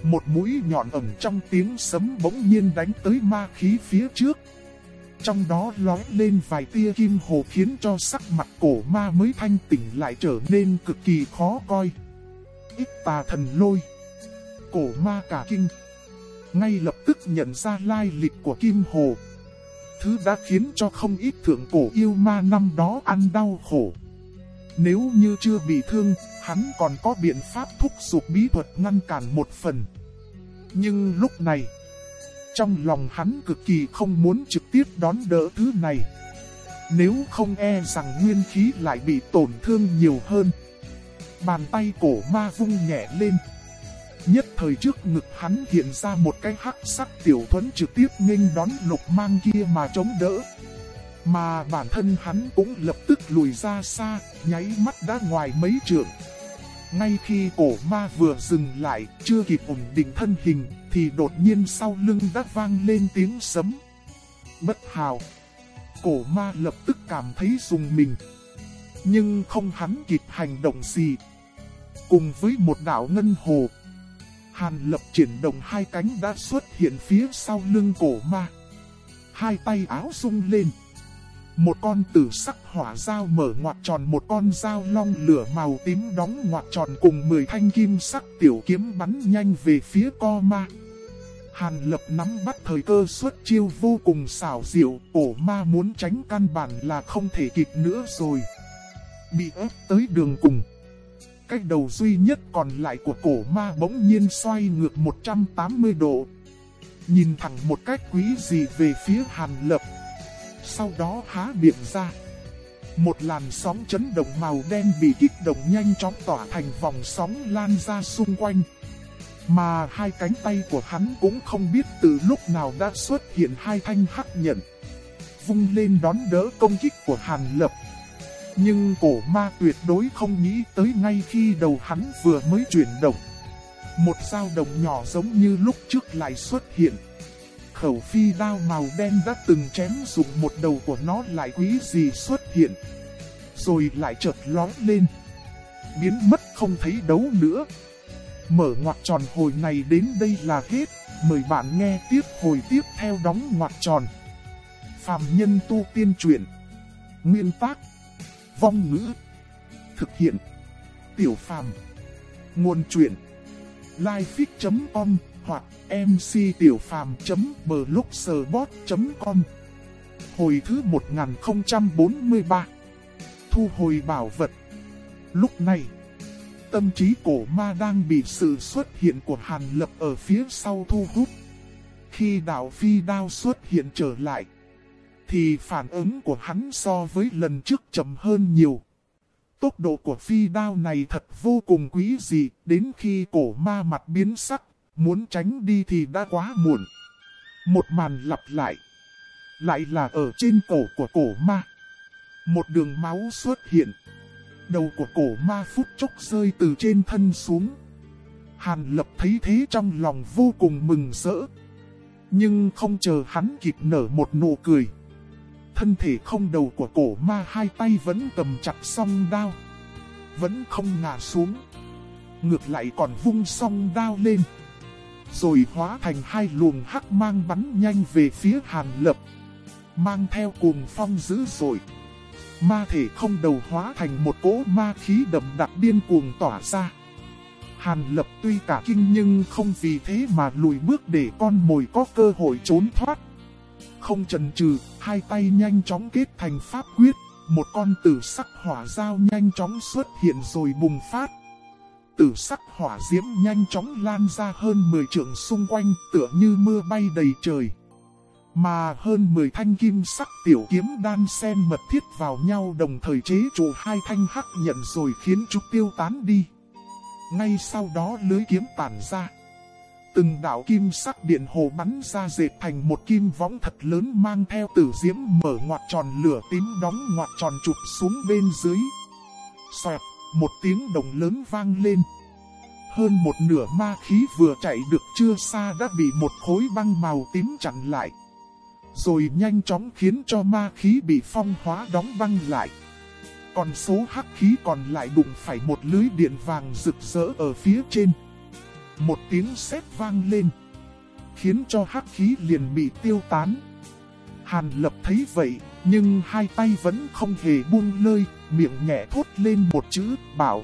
Một mũi nhọn ẩm trong tiếng sấm bỗng nhiên đánh tới ma khí phía trước. Trong đó lóe lên vài tia kim hồ khiến cho sắc mặt cổ ma mới thanh tỉnh lại trở nên cực kỳ khó coi. Ít tà thần lôi. Cổ ma cả kinh. Ngay lập tức nhận ra lai lịch của kim hồ. Thứ đã khiến cho không ít thượng cổ yêu ma năm đó ăn đau khổ. Nếu như chưa bị thương, hắn còn có biện pháp thúc giục bí thuật ngăn cản một phần. Nhưng lúc này, trong lòng hắn cực kỳ không muốn trực tiếp đón đỡ thứ này. Nếu không e rằng nguyên khí lại bị tổn thương nhiều hơn. Bàn tay cổ ma vung nhẹ lên. Nhất thời trước ngực hắn hiện ra một cái hắc sắc tiểu thuẫn trực tiếp nghênh đón lục mang kia mà chống đỡ. Mà bản thân hắn cũng lập tức lùi ra xa, nháy mắt đã ngoài mấy trượng. Ngay khi cổ ma vừa dừng lại, chưa kịp ổn định thân hình, thì đột nhiên sau lưng đã vang lên tiếng sấm. Bất hào. Cổ ma lập tức cảm thấy dùng mình. Nhưng không hắn kịp hành động gì. Cùng với một đạo ngân hồ. Hàn lập triển động hai cánh đã xuất hiện phía sau lưng cổ ma. Hai tay áo rung lên. Một con tử sắc hỏa dao mở ngoặt tròn một con dao long lửa màu tím đóng ngoặt tròn cùng 10 thanh kim sắc tiểu kiếm bắn nhanh về phía co ma. Hàn lập nắm bắt thời cơ xuất chiêu vô cùng xảo diệu, cổ ma muốn tránh căn bản là không thể kịp nữa rồi. Bị ép tới đường cùng. Cách đầu duy nhất còn lại của cổ ma bỗng nhiên xoay ngược 180 độ. Nhìn thẳng một cách quý dị về phía hàn lập sau đó há miệng ra. Một làn sóng chấn động màu đen bị kích động nhanh chóng tỏa thành vòng sóng lan ra xung quanh. Mà hai cánh tay của hắn cũng không biết từ lúc nào đã xuất hiện hai thanh hắc nhận. Vung lên đón đỡ công kích của Hàn Lập. Nhưng cổ ma tuyệt đối không nghĩ tới ngay khi đầu hắn vừa mới chuyển động. Một dao động nhỏ giống như lúc trước lại xuất hiện khẩu phi đao màu đen đã từng chém dụng một đầu của nó lại quý gì xuất hiện. Rồi lại chợt lói lên. Biến mất không thấy đấu nữa. Mở ngoặt tròn hồi này đến đây là hết. Mời bạn nghe tiếp hồi tiếp theo đóng ngoặt tròn. Phạm nhân tu tiên truyện. Nguyên tác. Vong ngữ. Thực hiện. Tiểu phàm. Nguồn truyện. Lifefix.com hoặc mctiểupham.blogspot.com Hồi thứ 1043 Thu hồi bảo vật Lúc này, tâm trí cổ ma đang bị sự xuất hiện của Hàn Lập ở phía sau thu hút. Khi đạo phi đao xuất hiện trở lại, thì phản ứng của hắn so với lần trước chậm hơn nhiều. Tốc độ của phi đao này thật vô cùng quý dị, đến khi cổ ma mặt biến sắc, Muốn tránh đi thì đã quá muộn. Một màn lặp lại. Lại là ở trên cổ của cổ ma. Một đường máu xuất hiện. Đầu của cổ ma phút chốc rơi từ trên thân xuống. Hàn lập thấy thế trong lòng vô cùng mừng rỡ. Nhưng không chờ hắn kịp nở một nụ cười. Thân thể không đầu của cổ ma hai tay vẫn cầm chặt song đao. Vẫn không ngả xuống. Ngược lại còn vung song đao lên rồi hóa thành hai luồng hắc mang bắn nhanh về phía Hàn Lập. Mang theo cuồng phong dữ dội. Ma thể không đầu hóa thành một cỗ ma khí đậm đặc điên cuồng tỏa ra. Hàn Lập tuy cả kinh nhưng không vì thế mà lùi bước để con mồi có cơ hội trốn thoát. Không chần chừ, hai tay nhanh chóng kết thành pháp quyết, một con tử sắc hỏa dao nhanh chóng xuất hiện rồi bùng phát tử sắc hỏa diễm nhanh chóng lan ra hơn 10 trượng xung quanh, tựa như mưa bay đầy trời. Mà hơn 10 thanh kim sắc tiểu kiếm đan sen mật thiết vào nhau đồng thời chế trụ hai thanh hắc nhận rồi khiến chúng tiêu tán đi. Ngay sau đó lưới kiếm tản ra. Từng đạo kim sắc điện hồ bắn ra dệt thành một kim võng thật lớn mang theo tử diễm mở ngoặt tròn lửa tím đóng ngoặt tròn chụp xuống bên dưới. Xoẹt, một tiếng đồng lớn vang lên. Hơn một nửa ma khí vừa chạy được chưa xa đã bị một khối băng màu tím chặn lại. Rồi nhanh chóng khiến cho ma khí bị phong hóa đóng băng lại. Còn số hắc khí còn lại đụng phải một lưới điện vàng rực rỡ ở phía trên. Một tiếng sét vang lên. Khiến cho hắc khí liền bị tiêu tán. Hàn lập thấy vậy, nhưng hai tay vẫn không hề buông lơi, miệng nhẹ thốt lên một chữ, bảo.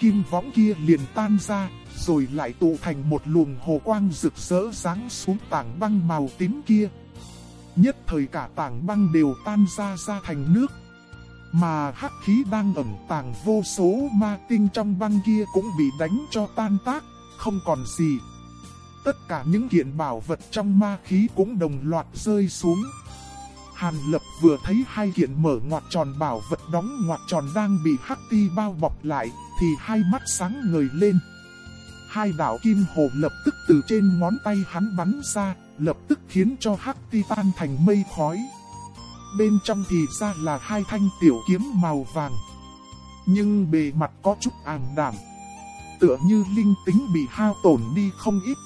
Kim võng kia liền tan ra, rồi lại tụ thành một luồng hồ quang rực rỡ sáng xuống tảng băng màu tím kia. Nhất thời cả tảng băng đều tan ra ra thành nước. Mà hắc khí đang ẩn tàng vô số ma tinh trong băng kia cũng bị đánh cho tan tác, không còn gì. Tất cả những kiện bảo vật trong ma khí cũng đồng loạt rơi xuống. Hàn lập vừa thấy hai kiện mở ngoặt tròn bảo vật đóng ngoặt tròn đang bị hắc ti bao bọc lại, thì hai mắt sáng ngời lên. Hai đạo kim hồ lập tức từ trên ngón tay hắn bắn ra, lập tức khiến cho hắc ti tan thành mây khói. Bên trong thì ra là hai thanh tiểu kiếm màu vàng. Nhưng bề mặt có chút ảm đảm. Tựa như linh tính bị hao tổn đi không ít.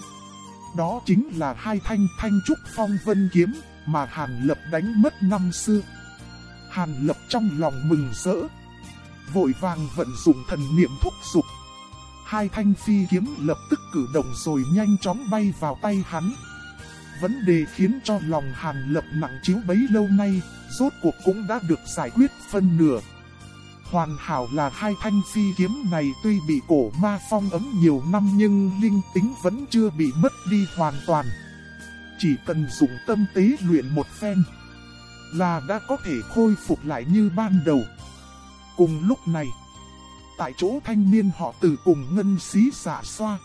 Đó chính là hai thanh thanh trúc phong vân kiếm mà Hàn Lập đánh mất năm xưa. Hàn Lập trong lòng mừng rỡ. Vội vàng vận dụng thần niệm thúc dục Hai thanh phi kiếm lập tức cử động rồi nhanh chóng bay vào tay hắn. Vấn đề khiến cho lòng Hàn Lập nặng chiếu bấy lâu nay, rốt cuộc cũng đã được giải quyết phân nửa. Hoàn hảo là hai thanh phi kiếm này tuy bị cổ ma phong ấm nhiều năm nhưng linh tính vẫn chưa bị mất đi hoàn toàn. Chỉ cần dùng tâm tế luyện một phen là đã có thể khôi phục lại như ban đầu. Cùng lúc này, tại chỗ thanh niên họ từ cùng ngân xí xả xoa.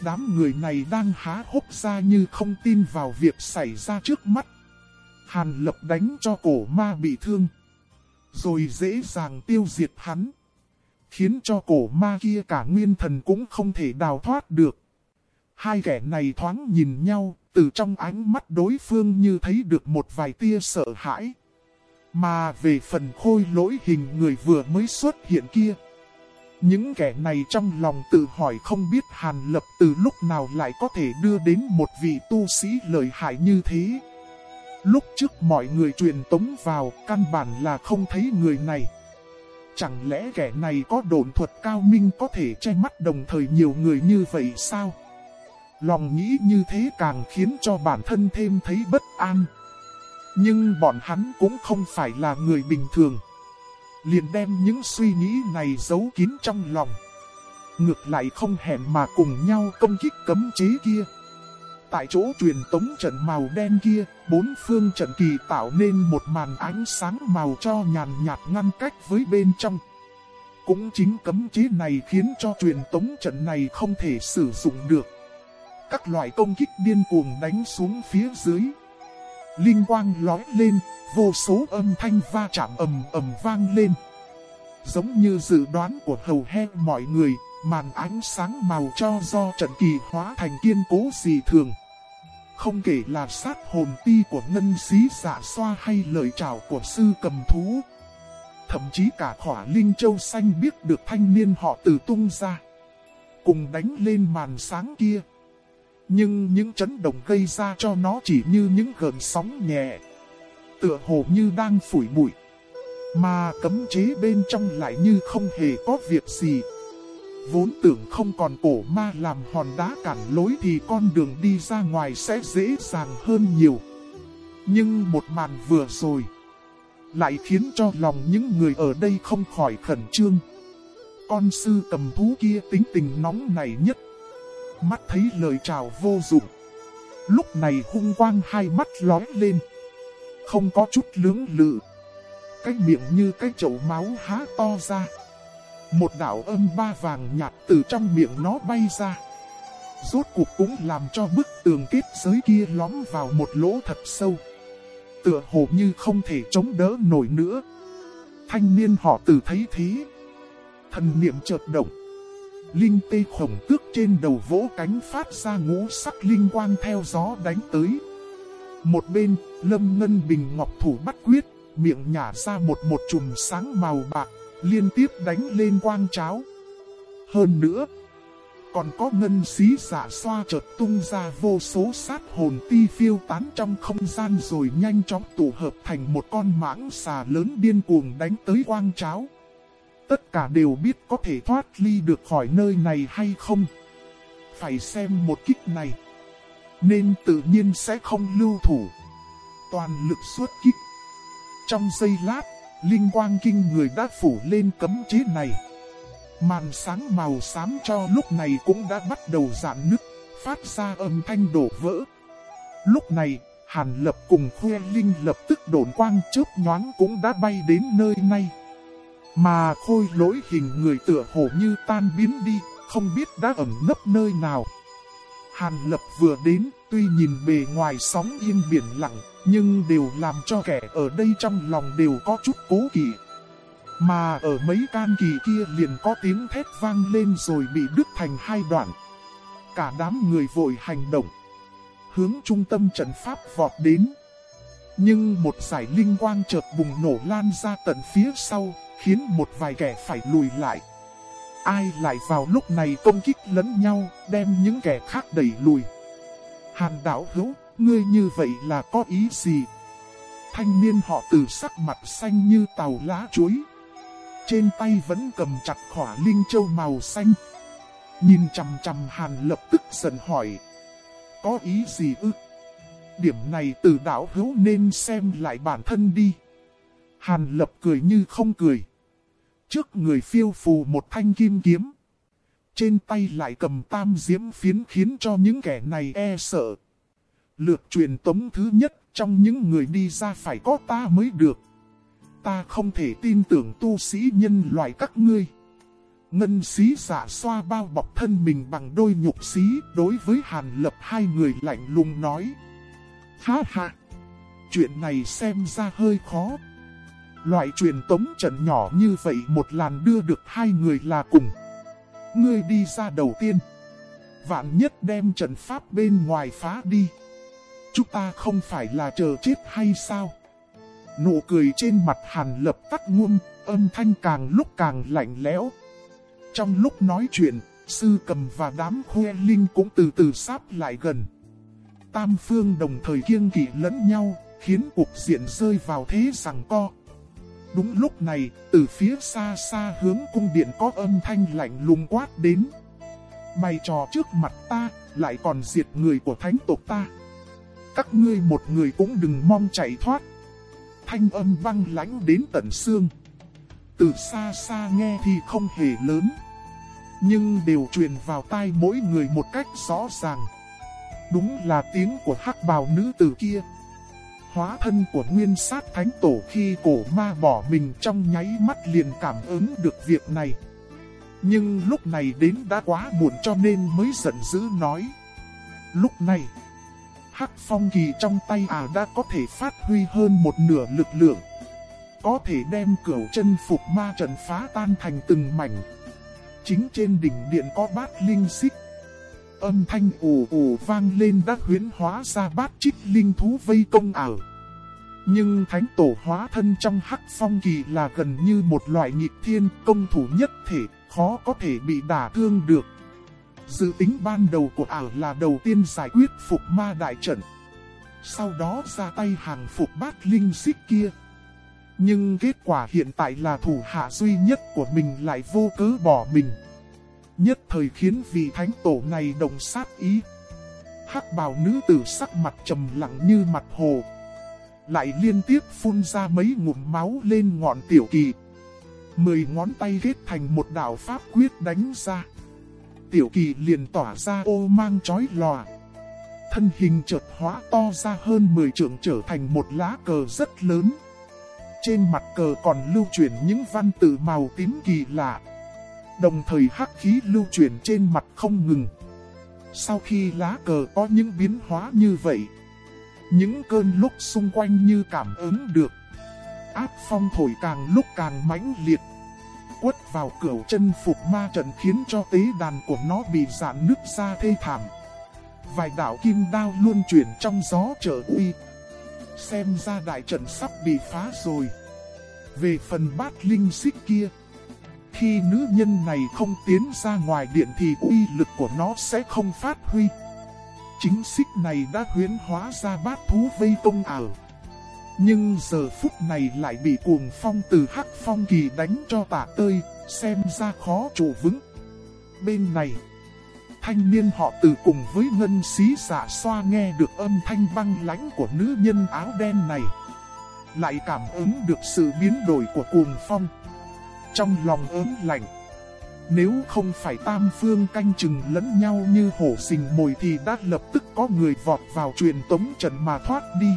Đám người này đang há hốc ra như không tin vào việc xảy ra trước mắt. Hàn lập đánh cho cổ ma bị thương. Rồi dễ dàng tiêu diệt hắn. Khiến cho cổ ma kia cả nguyên thần cũng không thể đào thoát được. Hai kẻ này thoáng nhìn nhau, từ trong ánh mắt đối phương như thấy được một vài tia sợ hãi. Mà về phần khôi lỗi hình người vừa mới xuất hiện kia. Những kẻ này trong lòng tự hỏi không biết Hàn Lập từ lúc nào lại có thể đưa đến một vị tu sĩ lợi hại như thế. Lúc trước mọi người truyền tống vào, căn bản là không thấy người này. Chẳng lẽ kẻ này có đồn thuật cao minh có thể che mắt đồng thời nhiều người như vậy sao? Lòng nghĩ như thế càng khiến cho bản thân thêm thấy bất an. Nhưng bọn hắn cũng không phải là người bình thường. Liền đem những suy nghĩ này giấu kín trong lòng. Ngược lại không hẹn mà cùng nhau công kích cấm chế kia. Tại chỗ truyền tống trận màu đen kia, bốn phương trận kỳ tạo nên một màn ánh sáng màu cho nhàn nhạt ngăn cách với bên trong. Cũng chính cấm chế này khiến cho truyền tống trận này không thể sử dụng được. Các loại công kích điên cuồng đánh xuống phía dưới. Linh quang lói lên, vô số âm thanh va chạm ầm ầm vang lên. Giống như dự đoán của hầu he mọi người, màn ánh sáng màu cho do trận kỳ hóa thành kiên cố gì thường. Không kể là sát hồn ti của ngân xí giả xoa hay lời chào của sư cầm thú. Thậm chí cả khỏa linh châu xanh biết được thanh niên họ từ tung ra. Cùng đánh lên màn sáng kia. Nhưng những chấn động gây ra cho nó chỉ như những gợn sóng nhẹ. Tựa hồ như đang phủi bụi. Mà cấm chế bên trong lại như không hề có việc gì. Vốn tưởng không còn cổ ma làm hòn đá cản lối thì con đường đi ra ngoài sẽ dễ dàng hơn nhiều. Nhưng một màn vừa rồi lại khiến cho lòng những người ở đây không khỏi khẩn trương. Con sư cầm thú kia tính tình nóng này nhất. Mắt thấy lời chào vô dụng. Lúc này hung quang hai mắt lói lên. Không có chút lưỡng lự. Cái miệng như cái chậu máu há to ra. Một đạo âm ba vàng nhạt từ trong miệng nó bay ra. Rốt cuộc cũng làm cho bức tường kết giới kia lóm vào một lỗ thật sâu. Tựa hồ như không thể chống đỡ nổi nữa. Thanh niên họ tử thấy thế. Thần niệm chợt động. Linh tê khổng tước trên đầu vỗ cánh phát ra ngũ sắc linh quang theo gió đánh tới. Một bên, Lâm Ngân Bình Ngọc Thủ bắt quyết, miệng nhả ra một một chùm sáng màu bạc, liên tiếp đánh lên quang cháo. Hơn nữa, còn có ngân xí giả xoa chợt tung ra vô số sát hồn ti phiêu tán trong không gian rồi nhanh chóng tụ hợp thành một con mãng xà lớn điên cuồng đánh tới quang cháo. Tất cả đều biết có thể thoát ly được khỏi nơi này hay không. phải xem một kích này. Nên tự nhiên sẽ không lưu thủ. Toàn lực xuất kích. Trong giây lát, linh quang kinh người đã phủ lên cấm chế này. Màn sáng màu xám cho lúc này cũng đã bắt đầu giãn nứt, phát ra âm thanh đổ vỡ. Lúc này, Hàn Lập cùng Khuê Linh lập tức đổn quang chớp nhoáng cũng đã bay đến nơi này. Mà khôi lỗi hình người tựa hồ như tan biến đi, không biết đã ẩn nấp nơi nào. Hàn Lập vừa đến, tuy nhìn bề ngoài sóng yên biển lặng, nhưng đều làm cho kẻ ở đây trong lòng đều có chút cố kỵ. Mà ở mấy can kỳ kia liền có tiếng thét vang lên rồi bị đứt thành hai đoạn. Cả đám người vội hành động. Hướng trung tâm trận pháp vọt đến. Nhưng một giải linh quang chợt bùng nổ lan ra tận phía sau, khiến một vài kẻ phải lùi lại. Ai lại vào lúc này công kích lẫn nhau, đem những kẻ khác đẩy lùi. Hàn đảo hữu, ngươi như vậy là có ý gì? Thanh niên họ từ sắc mặt xanh như tàu lá chuối. Trên tay vẫn cầm chặt khỏa linh châu màu xanh. Nhìn chằm chằm hàn lập tức giận hỏi. Có ý gì ư? Điểm này từ đảo hữu nên xem lại bản thân đi. Hàn lập cười như không cười. Trước người phiêu phù một thanh kim kiếm. Trên tay lại cầm tam diễm phiến khiến cho những kẻ này e sợ. Lược truyền tống thứ nhất, trong những người đi ra phải có ta mới được. Ta không thể tin tưởng tu sĩ nhân loại các ngươi. Ngân xí giả xoa bao bọc thân mình bằng đôi nhục xí, đối với Hàn Lập hai người lạnh lùng nói. Ha ha! Chuyện này xem ra hơi khó. Loại truyền tống trận nhỏ như vậy một làn đưa được hai người là cùng. Ngươi đi ra đầu tiên. Vạn nhất đem trận pháp bên ngoài phá đi. Chúng ta không phải là chờ chết hay sao? Nụ cười trên mặt hàn lập tắt nguông, âm thanh càng lúc càng lạnh lẽo. Trong lúc nói chuyện, sư cầm và đám khoe linh cũng từ từ sáp lại gần. Tam phương đồng thời kiêng kỵ lẫn nhau, khiến cuộc diện rơi vào thế rằng co. Đúng lúc này, từ phía xa xa hướng cung điện có âm thanh lạnh lùng quát đến. Bày trò trước mặt ta, lại còn diệt người của thánh tộc ta. Các ngươi một người cũng đừng mong chạy thoát. Thanh âm văng lãnh đến tận xương. Từ xa xa nghe thì không hề lớn. Nhưng đều truyền vào tai mỗi người một cách rõ ràng. Đúng là tiếng của hắc bào nữ tử kia hóa thân của nguyên sát thánh tổ khi cổ ma bỏ mình trong nháy mắt liền cảm ứng được việc này. Nhưng lúc này đến đã quá muộn cho nên mới giận dữ nói. Lúc này, hắc phong kỳ trong tay à đã có thể phát huy hơn một nửa lực lượng. Có thể đem cửu chân phục ma trận phá tan thành từng mảnh. Chính trên đỉnh điện có bát linh xích. Âm thanh ù ù vang lên đã huyến hóa ra bát trích linh thú vây công ảo. Nhưng thánh tổ hóa thân trong hắc phong kỳ là gần như một loại nghịch thiên công thủ nhất thể, khó có thể bị đả thương được. Dự tính ban đầu của ảo là đầu tiên giải quyết phục ma đại trận. Sau đó ra tay hàng phục bát linh xích kia. Nhưng kết quả hiện tại là thủ hạ duy nhất của mình lại vô cớ bỏ mình. Nhất thời khiến vị thánh tổ này đồng sát ý. hắc bào nữ tử sắc mặt trầm lặng như mặt hồ, lại liên tiếp phun ra mấy ngụm máu lên ngọn tiểu kỳ. Mười ngón tay ghét thành một đạo pháp quyết đánh ra. Tiểu kỳ liền tỏa ra ô mang chói lòa. Thân hình chợt hóa to ra hơn 10 trượng trở thành một lá cờ rất lớn. Trên mặt cờ còn lưu chuyển những văn tự màu tím kỳ lạ. Đồng thời hắc khí lưu chuyển trên mặt không ngừng. Sau khi lá cờ có những biến hóa như vậy, những cơn lúc xung quanh như cảm ứng được. Áp phong thổi càng lúc càng mãnh liệt. Quất vào cửa chân phục ma trận khiến cho tế đàn của nó bị giãn nứt ra thê thảm. Vài đạo kim đao luôn chuyển trong gió trở uy. Xem ra đại trận sắp bị phá rồi. Về phần bát linh xích kia. Khi nữ nhân này không tiến ra ngoài điện thì uy lực của nó sẽ không phát huy. Chính xích này đã huyến hóa ra bát thú vây công ảo. Nhưng giờ phút này lại bị cuồng phong từ hắc phong kỳ đánh cho tả tơi, xem ra khó trụ vững. Bên này, Thanh niên họ từ cùng với ngân xí giả xoa nghe được âm thanh băng lãnh của nữ nhân áo đen này. Lại cảm ứng được sự biến đổi của cuồng phong. Trong lòng ớn lạnh. Nếu không phải tam phương canh chừng lẫn nhau như hổ sình mồi thì đã lập tức có người vọt vào truyền tống trận mà thoát đi.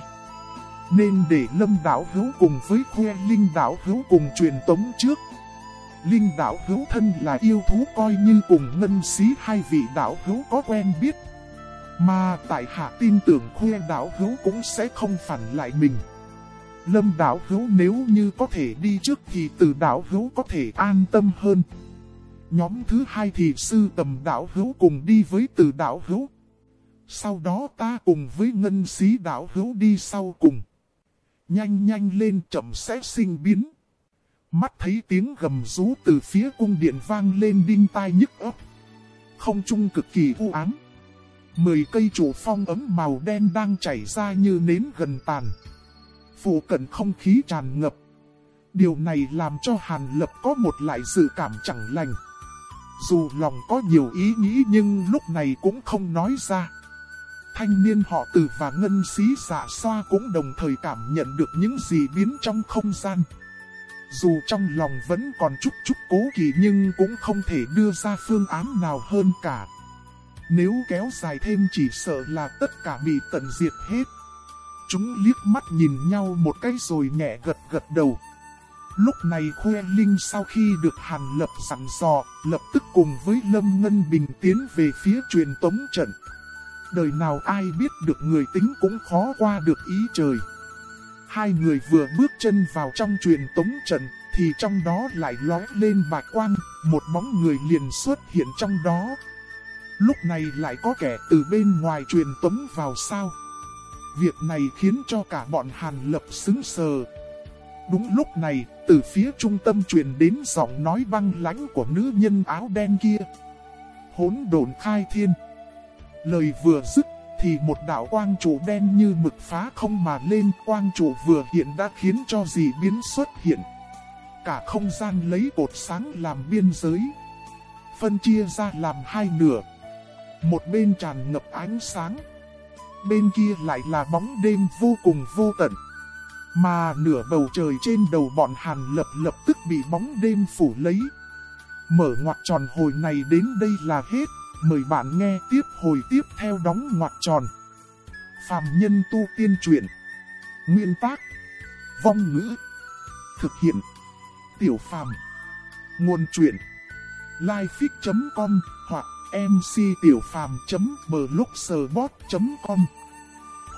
Nên để lâm đảo hữu cùng với khoe linh đảo hữu cùng truyền tống trước. Linh đảo hữu thân là yêu thú coi như cùng ngân xí hai vị đảo hữu có quen biết. Mà tại hạ tin tưởng khoe đảo hữu cũng sẽ không phản lại mình. Lâm đảo hữu nếu như có thể đi trước thì từ đảo hữu có thể an tâm hơn. Nhóm thứ hai thì sư tầm đảo hữu cùng đi với từ đảo hữu. Sau đó ta cùng với ngân xí đảo hữu đi sau cùng. Nhanh nhanh lên chậm sẽ sinh biến. Mắt thấy tiếng gầm rú từ phía cung điện vang lên đinh tai nhức ấp. Không trung cực kỳ u ám. Mười cây trụ phong ấm màu đen đang chảy ra như nến gần tàn. Phủ cận không khí tràn ngập. Điều này làm cho Hàn Lập có một lại dự cảm chẳng lành. Dù lòng có nhiều ý nghĩ nhưng lúc này cũng không nói ra. Thanh niên họ từ và ngân xí xạ dạ xoa cũng đồng thời cảm nhận được những gì biến trong không gian. Dù trong lòng vẫn còn chút chút cố kỳ nhưng cũng không thể đưa ra phương án nào hơn cả. Nếu kéo dài thêm chỉ sợ là tất cả bị tận diệt hết. Chúng liếc mắt nhìn nhau một cái rồi nhẹ gật gật đầu. Lúc này Khuê Linh sau khi được Hàn Lập sẵn dò, lập tức cùng với Lâm Ngân Bình tiến về phía truyền tống trận. Đời nào ai biết được người tính cũng khó qua được ý trời. Hai người vừa bước chân vào trong truyền tống trận, thì trong đó lại lói lên bạc quang, một bóng người liền xuất hiện trong đó. Lúc này lại có kẻ từ bên ngoài truyền tống vào sao. Việc này khiến cho cả bọn Hàn Lập xứng sờ. Đúng lúc này, từ phía trung tâm truyền đến giọng nói băng lãnh của nữ nhân áo đen kia. Hốn đồn khai thiên. Lời vừa dứt, thì một đạo quang trụ đen như mực phá không mà lên quang trụ vừa hiện đã khiến cho dị biến xuất hiện. Cả không gian lấy cột sáng làm biên giới. Phân chia ra làm hai nửa. Một bên tràn ngập ánh sáng. Bên kia lại là bóng đêm vô cùng vô tận. Mà nửa bầu trời trên đầu bọn Hàn lập lập tức bị bóng đêm phủ lấy. Mở ngoặc tròn hồi này đến đây là hết. Mời bạn nghe tiếp hồi tiếp theo đóng ngoặc tròn. Phạm nhân tu tiên truyện. Nguyên tác. Vong ngữ. Thực hiện. Tiểu phàm. Nguồn truyện. Lifefix.com mctiểupham.blogspot.com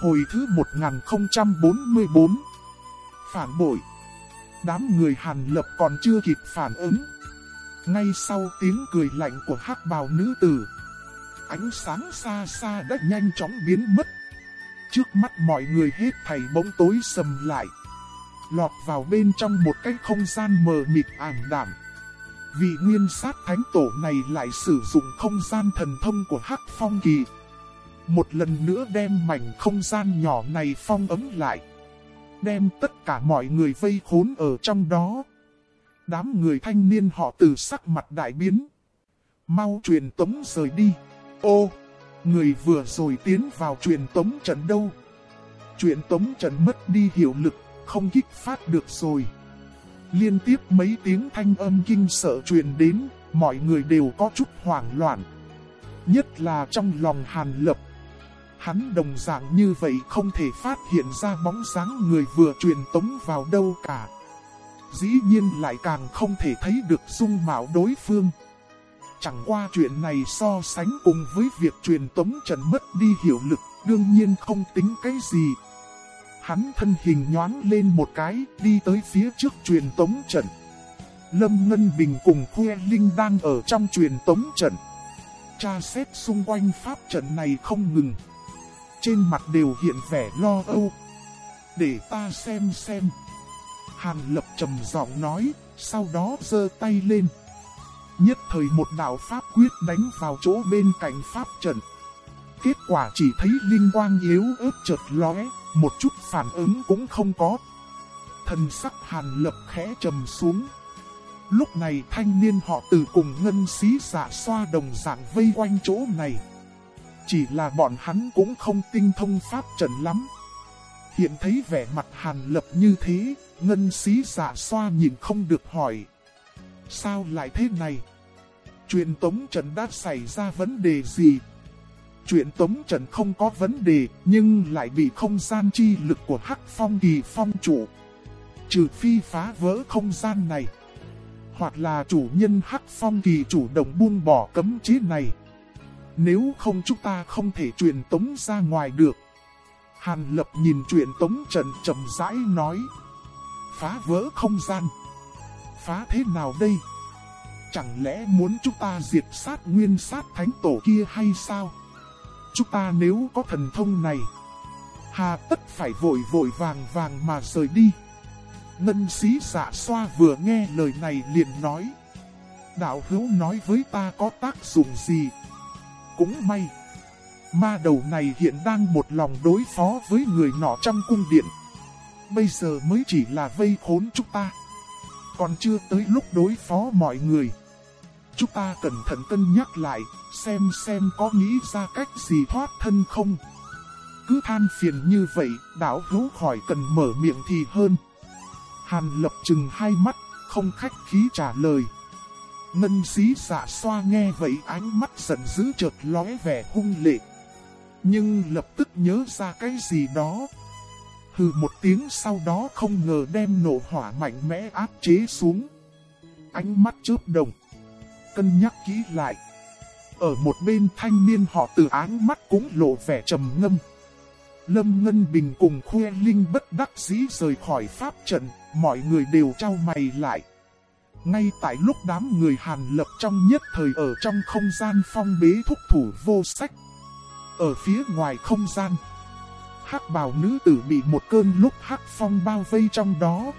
Hồi thứ 1044 Phản bội Đám người Hàn Lập còn chưa kịp phản ứng. Ngay sau tiếng cười lạnh của hắc bào nữ tử, ánh sáng xa xa đã nhanh chóng biến mất. Trước mắt mọi người hết thảy bóng tối sầm lại. Lọt vào bên trong một cái không gian mờ mịt ảm đạm. Vị nguyên sát thánh tổ này lại sử dụng không gian thần thông của Hắc Phong Kỳ. Một lần nữa đem mảnh không gian nhỏ này phong ấm lại. Đem tất cả mọi người vây khốn ở trong đó. Đám người thanh niên họ từ sắc mặt đại biến. Mau truyền tống rời đi. Ô, người vừa rồi tiến vào truyền tống trận đâu? Truyền tống trận mất đi hiệu lực, không kích phát được rồi. Liên tiếp mấy tiếng thanh âm kinh sợ truyền đến, mọi người đều có chút hoảng loạn. Nhất là trong lòng Hàn Lập. Hắn đồng dạng như vậy không thể phát hiện ra bóng dáng người vừa truyền tống vào đâu cả. Dĩ nhiên lại càng không thể thấy được dung mạo đối phương. Chẳng qua chuyện này so sánh cùng với việc truyền tống trần mất đi hiệu lực, đương nhiên không tính cái gì. Hắn thân hình nhoáng lên một cái, đi tới phía trước truyền tống trận. Lâm Ngân Bình cùng Khuê Linh đang ở trong truyền tống trận. Tra xét xung quanh pháp trận này không ngừng. Trên mặt đều hiện vẻ lo âu. Để ta xem xem. Hàn Lập trầm giọng nói, sau đó giơ tay lên. Nhất thời một đạo pháp quyết đánh vào chỗ bên cạnh pháp trận. Kết quả chỉ thấy linh quang yếu ớt chợt lóe, một chút phản ứng cũng không có. Thần sắc Hàn Lập khẽ trầm xuống. Lúc này thanh niên họ từ cùng ngân xí giả xoa đồng dạng vây quanh chỗ này. Chỉ là bọn hắn cũng không tinh thông pháp trận lắm. Hiện thấy vẻ mặt hàn lập như thế, ngân xí giả xoa nhìn không được hỏi. Sao lại thế này? Chuyện tống trận đã xảy ra vấn đề gì? Chuyện tống trận không có vấn đề, nhưng lại bị không gian chi lực của Hắc Phong kỳ phong chủ. Trừ phi phá vỡ không gian này. Hoặc là chủ nhân Hắc Phong kỳ chủ động buông bỏ cấm chế này. Nếu không chúng ta không thể truyền tống ra ngoài được. Hàn lập nhìn chuyện tống trận chậm rãi nói. Phá vỡ không gian. Phá thế nào đây? Chẳng lẽ muốn chúng ta diệt sát nguyên sát thánh tổ kia hay sao? Chúng ta nếu có thần thông này, hà tất phải vội vội vàng vàng mà rời đi. Ngân sĩ giả xoa vừa nghe lời này liền nói. Đạo hữu nói với ta có tác dụng gì? Cũng may. Ma đầu này hiện đang một lòng đối phó với người nọ trong cung điện. Bây giờ mới chỉ là vây khốn chúng ta. Còn chưa tới lúc đối phó mọi người. Chúng ta cẩn thận cân nhắc lại, xem xem có nghĩ ra cách gì thoát thân không. Cứ than phiền như vậy, đảo hữu khỏi cần mở miệng thì hơn. Hàn lập chừng hai mắt, không khách khí trả lời. Ngân xí giả xoa nghe vậy ánh mắt giận dữ chợt lóe vẻ hung lệ. Nhưng lập tức nhớ ra cái gì đó. Hừ một tiếng sau đó không ngờ đem nổ hỏa mạnh mẽ áp chế xuống. Ánh mắt chớp đồng cân nhắc kỹ lại. Ở một bên thanh niên họ từ áng mắt cũng lộ vẻ trầm ngâm. Lâm Ngân Bình cùng Khuê Linh bất đắc dĩ rời khỏi pháp trận, mọi người đều trao mày lại. Ngay tại lúc đám người Hàn lập trong nhất thời ở trong không gian phong bế thúc thủ vô sách. Ở phía ngoài không gian, hắc bào nữ tử bị một cơn lúc hắc phong bao vây trong đó.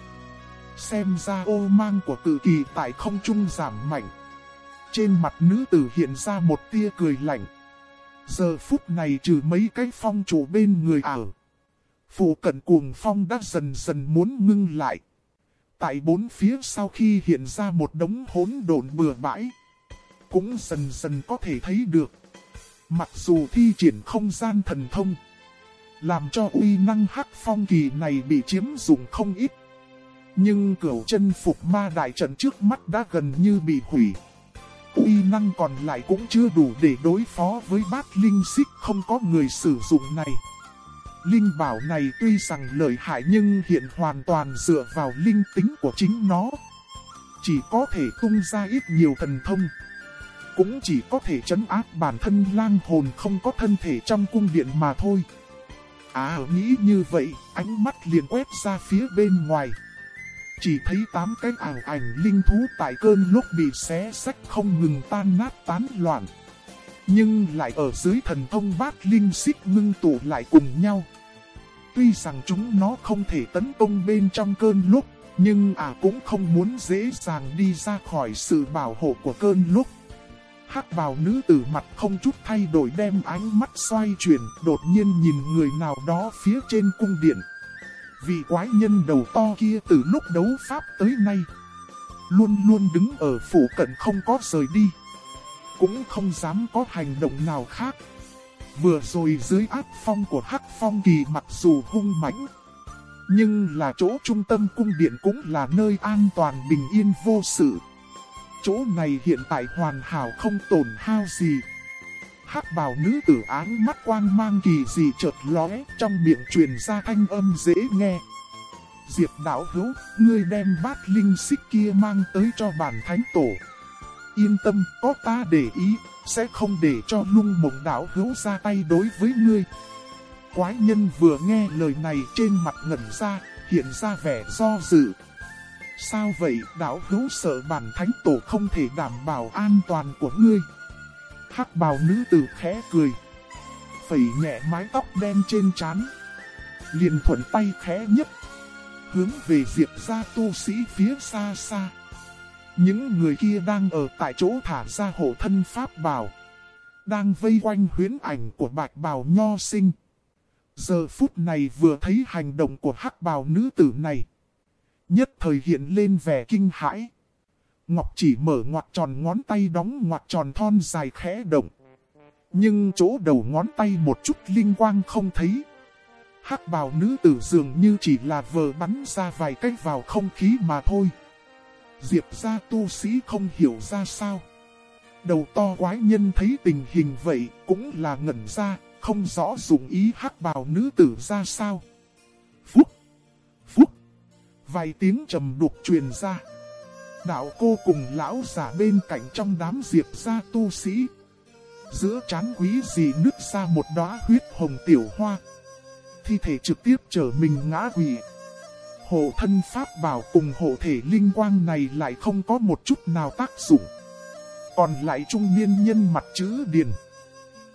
Xem ra ô mang của tự kỳ tại không trung giảm mạnh. Trên mặt nữ tử hiện ra một tia cười lạnh. Giờ phút này trừ mấy cái phong chủ bên người ảo. Phụ cận cuồng phong đã dần dần muốn ngưng lại. Tại bốn phía sau khi hiện ra một đống hỗn độn bừa bãi. Cũng dần dần có thể thấy được. Mặc dù thi triển không gian thần thông. Làm cho uy năng hắc phong kỳ này bị chiếm dụng không ít. Nhưng cửu chân phục ma đại trận trước mắt đã gần như bị hủy uy năng còn lại cũng chưa đủ để đối phó với bát linh xích không có người sử dụng này. Linh bảo này tuy rằng lợi hại nhưng hiện hoàn toàn dựa vào linh tính của chính nó. Chỉ có thể tung ra ít nhiều thần thông. Cũng chỉ có thể chấn áp bản thân lang hồn không có thân thể trong cung điện mà thôi. À nghĩ như vậy, ánh mắt liền quét ra phía bên ngoài. Chỉ thấy tám cái ảo ảnh linh thú tại cơn lúc bị xé sách không ngừng tan nát tán loạn. Nhưng lại ở dưới thần thông bát linh xích ngưng tụ lại cùng nhau. Tuy rằng chúng nó không thể tấn công bên trong cơn lúc, nhưng à cũng không muốn dễ dàng đi ra khỏi sự bảo hộ của cơn lúc. hắc bào nữ tử mặt không chút thay đổi đem ánh mắt xoay chuyển, đột nhiên nhìn người nào đó phía trên cung điện vì quái nhân đầu to kia từ lúc đấu pháp tới nay, luôn luôn đứng ở phủ cận không có rời đi. Cũng không dám có hành động nào khác. Vừa rồi dưới áp phong của Hắc Phong Kỳ mặc dù hung mãnh, nhưng là chỗ trung tâm cung điện cũng là nơi an toàn bình yên vô sự. Chỗ này hiện tại hoàn hảo không tổn hao gì hắc bào nữ tử áng mắt quang mang kỳ dị chợt lóe, trong miệng truyền ra thanh âm dễ nghe. Diệp đạo hữu, ngươi đem bát linh xích kia mang tới cho bản thánh tổ. Yên tâm, có ta để ý, sẽ không để cho lung mộng đạo hữu ra tay đối với ngươi. Quái nhân vừa nghe lời này trên mặt ngẩn ra, hiện ra vẻ do dự. Sao vậy đạo hữu sợ bản thánh tổ không thể đảm bảo an toàn của ngươi? Hắc bào nữ tử khẽ cười. Phẩy nhẹ mái tóc đen trên trán. Liền thuận tay khẽ nhấp. Hướng về diệp ra tu sĩ phía xa xa. Những người kia đang ở tại chỗ thả ra hộ thân pháp bào. Đang vây quanh huyến ảnh của bạch bào nho sinh. Giờ phút này vừa thấy hành động của hắc bào nữ tử này. Nhất thời hiện lên vẻ kinh hãi. Ngọc chỉ mở ngoặt tròn ngón tay đóng ngoặt tròn thon dài khẽ động. Nhưng chỗ đầu ngón tay một chút linh quang không thấy. hắc bào nữ tử dường như chỉ là vờ bắn ra vài cách vào không khí mà thôi. Diệp ra tu sĩ không hiểu ra sao. Đầu to quái nhân thấy tình hình vậy cũng là ngẩn ra, không rõ dụng ý hắc bào nữ tử ra sao. Phúc! Phúc! Vài tiếng trầm đục truyền ra. Đạo cô cùng lão giả bên cạnh trong đám diệp gia tu sĩ. Giữa chán quý gì nứt ra một đóa huyết hồng tiểu hoa. Thi thể trực tiếp trở mình ngã quỷ. Hộ thân pháp bảo cùng hộ thể linh quang này lại không có một chút nào tác dụng. Còn lại trung niên nhân mặt chữ điền.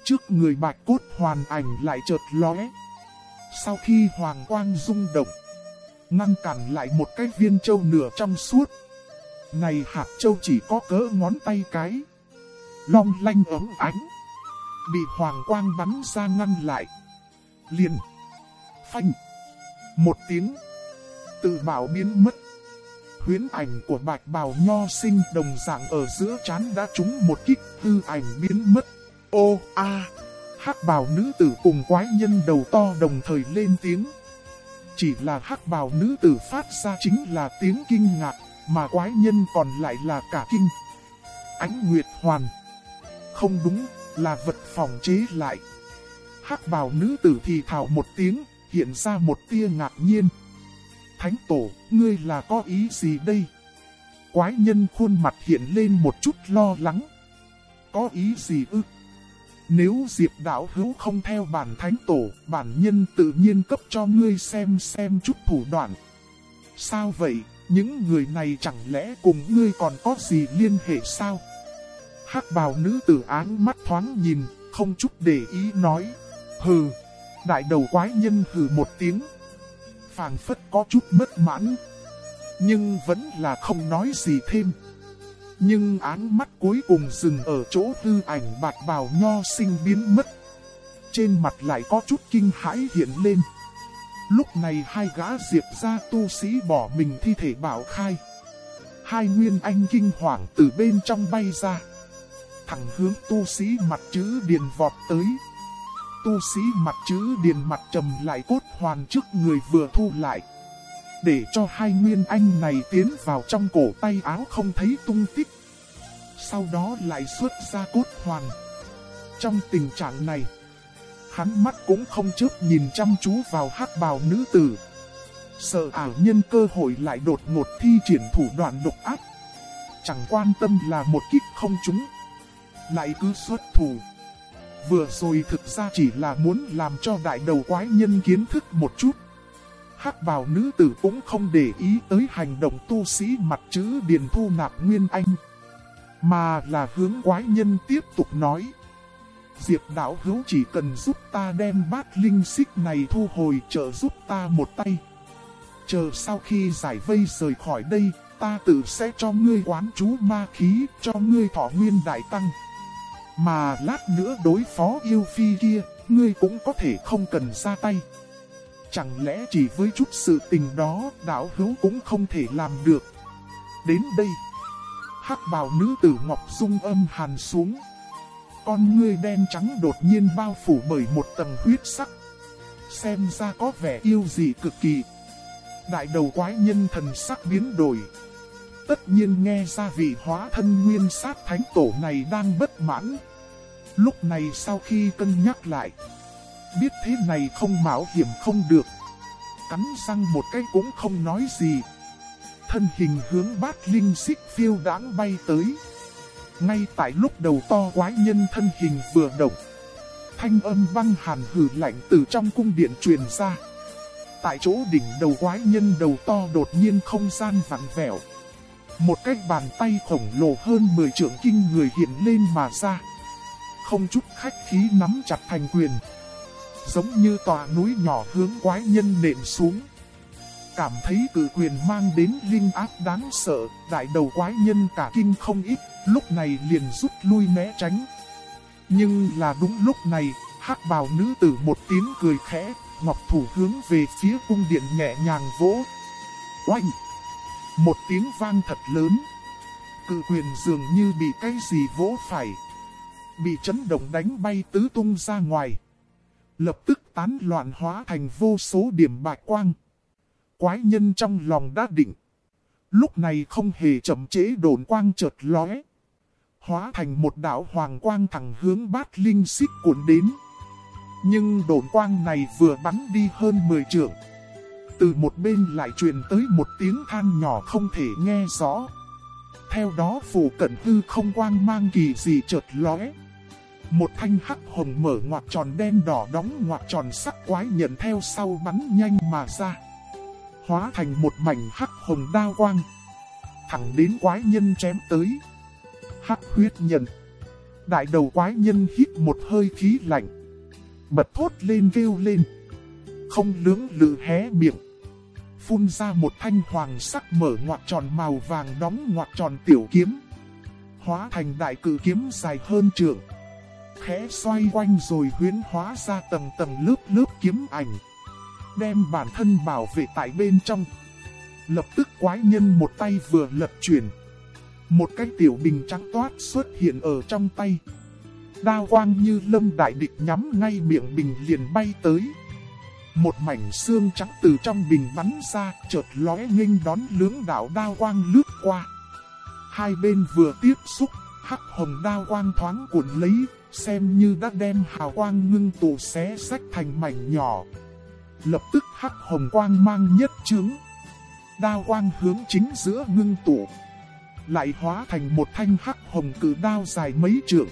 Trước người bạch cốt hoàn ảnh lại chợt lóe. Sau khi hoàng quang rung động, ngăn cản lại một cái viên châu nửa trong suốt. Này hạt châu chỉ có cỡ ngón tay cái. Long lanh ấm ánh. Bị hoàng quang bắn ra ngăn lại. Liền. Phanh. Một tiếng. Tự bảo biến mất. Huyến ảnh của bạch bào nho sinh đồng dạng ở giữa chán đã trúng một kích tư ảnh biến mất. Ô a hắc bào nữ tử cùng quái nhân đầu to đồng thời lên tiếng. Chỉ là hắc bào nữ tử phát ra chính là tiếng kinh ngạc, mà quái nhân còn lại là cả kinh. Ánh Nguyệt Hoàn. Không đúng, là vật phòng chế lại. hắc bào nữ tử thì thảo một tiếng, hiện ra một tia ngạc nhiên. Thánh tổ, ngươi là có ý gì đây? Quái nhân khuôn mặt hiện lên một chút lo lắng. Có ý gì ư? Nếu Diệp đạo hữu không theo bản thánh tổ, bản nhân tự nhiên cấp cho ngươi xem xem chút thủ đoạn. Sao vậy, những người này chẳng lẽ cùng ngươi còn có gì liên hệ sao? hắc bào nữ tử áng mắt thoáng nhìn, không chút để ý nói. Hừ, đại đầu quái nhân hừ một tiếng. Phàng phất có chút bất mãn. Nhưng vẫn là không nói gì thêm. Nhưng áng mắt cuối cùng dừng ở chỗ tư ảnh bạc bào nho sinh biến mất. Trên mặt lại có chút kinh hãi hiện lên. Lúc này hai gã diệp ra tu sĩ bỏ mình thi thể bảo khai. Hai nguyên anh kinh hoàng từ bên trong bay ra. Thẳng hướng tu sĩ mặt chữ điền vọt tới. Tu sĩ mặt chữ điền mặt trầm lại cốt hoàn trước người vừa thu lại. Để cho hai nguyên anh này tiến vào trong cổ tay áo không thấy tung tích. Sau đó lại xuất ra cốt hoàn. Trong tình trạng này, hắn mắt cũng không chớp nhìn chăm chú vào hắc bào nữ tử. Sợ ảo nhân cơ hội lại đột ngột thi triển thủ đoạn độc ác. Chẳng quan tâm là một kích không trúng. Lại cứ xuất thủ. Vừa rồi thực ra chỉ là muốn làm cho đại đầu quái nhân kiến thức một chút. hắc bào nữ tử cũng không để ý tới hành động tu sĩ mặt chữ điền thu nạp nguyên anh. Mà là hướng quái nhân tiếp tục nói. Diệp đạo hữu chỉ cần giúp ta đem bát linh xích này thu hồi trợ giúp ta một tay. Chờ sau khi giải vây rời khỏi đây, ta tự sẽ cho ngươi quán chú ma khí, cho ngươi thọ nguyên đại tăng. Mà lát nữa đối phó yêu phi kia, ngươi cũng có thể không cần ra tay. Chẳng lẽ chỉ với chút sự tình đó, đạo hữu cũng không thể làm được. Đến đây, hắc bào nữ tử Ngọc Dung âm hàn xuống. Con ngươi đen trắng đột nhiên bao phủ bởi một tầng huyết sắc. Xem ra có vẻ yêu dị cực kỳ. Đại đầu quái nhân thần sắc biến đổi. Tất nhiên nghe ra vị hóa thân nguyên sát thánh tổ này đang bất mãn. Lúc này sau khi cân nhắc lại, biết thế này không mạo hiểm không được. Cắn răng một cái cũng không nói gì. Thân hình hướng bát linh xích phiêu đáng bay tới. Ngay tại lúc đầu to quái nhân thân hình vừa động. Thanh âm văng hàn hử lạnh từ trong cung điện truyền ra. Tại chỗ đỉnh đầu quái nhân đầu to đột nhiên không gian vặn vẹo. Một cái bàn tay khổng lồ hơn 10 trượng kinh người hiện lên mà ra. Không chút khách khí nắm chặt thành quyền. Giống như tòa núi nhỏ hướng quái nhân nện xuống. Cảm thấy cử quyền mang đến linh áp đáng sợ, đại đầu quái nhân cả kinh không ít, lúc này liền rút lui né tránh. Nhưng là đúng lúc này, hắc bào nữ tử một tiếng cười khẽ, ngọc thủ hướng về phía cung điện nhẹ nhàng vỗ. Oanh! Một tiếng vang thật lớn. Cự quyền dường như bị cái gì vỗ phải. Bị chấn động đánh bay tứ tung ra ngoài. Lập tức tán loạn hóa thành vô số điểm bạch quang. Quái nhân trong lòng đã định. Lúc này không hề chậm chế đồn quang chợt lóe. Hóa thành một đạo hoàng quang thẳng hướng bát linh xích cuộn đến. Nhưng đồn quang này vừa bắn đi hơn 10 trượng. Từ một bên lại truyền tới một tiếng than nhỏ không thể nghe rõ. Theo đó phủ cận hư không quang mang kỳ gì chợt lóe. Một thanh hắc hồng mở ngoặt tròn đen đỏ đóng ngoặt tròn sắc quái nhận theo sau bắn nhanh mà ra. Hóa thành một mảnh hắc hồng đao quang. Thẳng đến quái nhân chém tới. Hắc huyết nhân Đại đầu quái nhân hít một hơi khí lạnh. Bật thốt lên kêu lên. Không lưỡng lự hé miệng. Phun ra một thanh hoàng sắc mở ngoặt tròn màu vàng đóng ngoặt tròn tiểu kiếm. Hóa thành đại cử kiếm dài hơn trường. khẽ xoay quanh rồi huyến hóa ra tầng tầng lớp lớp kiếm ảnh. Đem bản thân bảo vệ tại bên trong. Lập tức quái nhân một tay vừa lật chuyển. Một cái tiểu bình trắng toát xuất hiện ở trong tay. Đao quang như lâm đại địch nhắm ngay miệng bình liền bay tới. Một mảnh xương trắng từ trong bình bắn ra, chợt lóe nghênh đón lưỡng đạo đao quang lướt qua. Hai bên vừa tiếp xúc, hắc hồng đao quang thoáng cuộn lấy, xem như đã đem hào quang ngưng tụ xé sách thành mảnh nhỏ. Lập tức hắc hồng quang mang nhất chứng. Đao quang hướng chính giữa ngưng tụ. Lại hóa thành một thanh hắc hồng cử đao dài mấy trượng.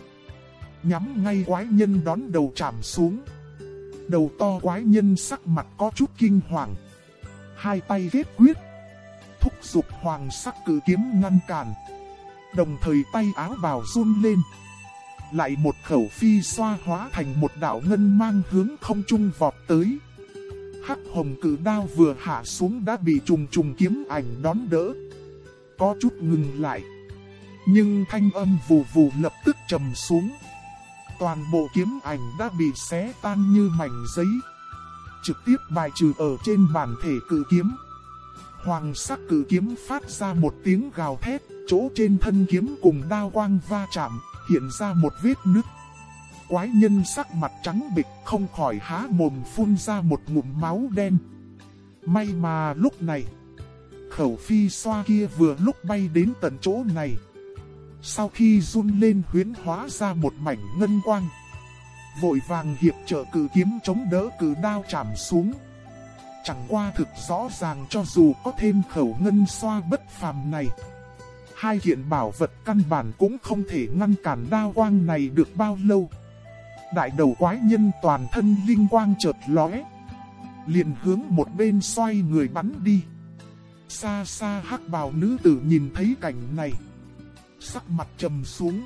Nhắm ngay quái nhân đón đầu chạm xuống. Đầu to quái nhân sắc mặt có chút kinh hoàng. Hai tay ghét quyết. Thúc giục hoàng sắc cử kiếm ngăn cản. Đồng thời tay áo bào run lên lại một khẩu phi xoa hóa thành một đạo ngân mang hướng không trung vọt tới. Hắc hồng cử đao vừa hạ xuống đã bị trùng trùng kiếm ảnh đón đỡ. Có chút ngừng lại. Nhưng thanh âm vù vù lập tức trầm xuống. Toàn bộ kiếm ảnh đã bị xé tan như mảnh giấy. Trực tiếp bài trừ ở trên bản thể cử kiếm. Hoàng sắc cử kiếm phát ra một tiếng gào thét, chỗ trên thân kiếm cùng đao quang va chạm, hiện ra một vết nứt. Quái nhân sắc mặt trắng bịch không khỏi há mồm phun ra một ngụm máu đen. May mà lúc này, khẩu phi xoa kia vừa lúc bay đến tận chỗ này. Sau khi run lên huyến hóa ra một mảnh ngân quang. Vội vàng hiệp trợ cử kiếm chống đỡ cử đao chạm xuống. Chẳng qua thực rõ ràng cho dù có thêm khẩu ngân xoa bất phàm này hai kiện bảo vật căn bản cũng không thể ngăn cản đao quang này được bao lâu. Đại đầu quái nhân toàn thân linh quang chợt lóe, liền hướng một bên xoay người bắn đi. Xa xa hắc bào nữ tử nhìn thấy cảnh này, sắc mặt trầm xuống.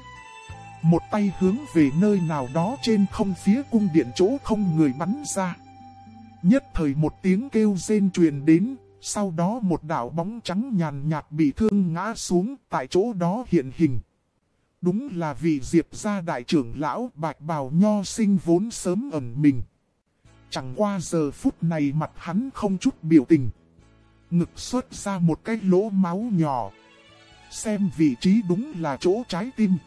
Một tay hướng về nơi nào đó trên không phía cung điện chỗ không người bắn ra. Nhất thời một tiếng kêu rên truyền đến, sau đó một đạo bóng trắng nhàn nhạt bị thương ngã xuống tại chỗ đó hiện hình. Đúng là vì diệp gia đại trưởng lão bạch bào nho sinh vốn sớm ẩn mình. Chẳng qua giờ phút này mặt hắn không chút biểu tình. Ngực xuất ra một cái lỗ máu nhỏ. Xem vị trí đúng là chỗ trái tim.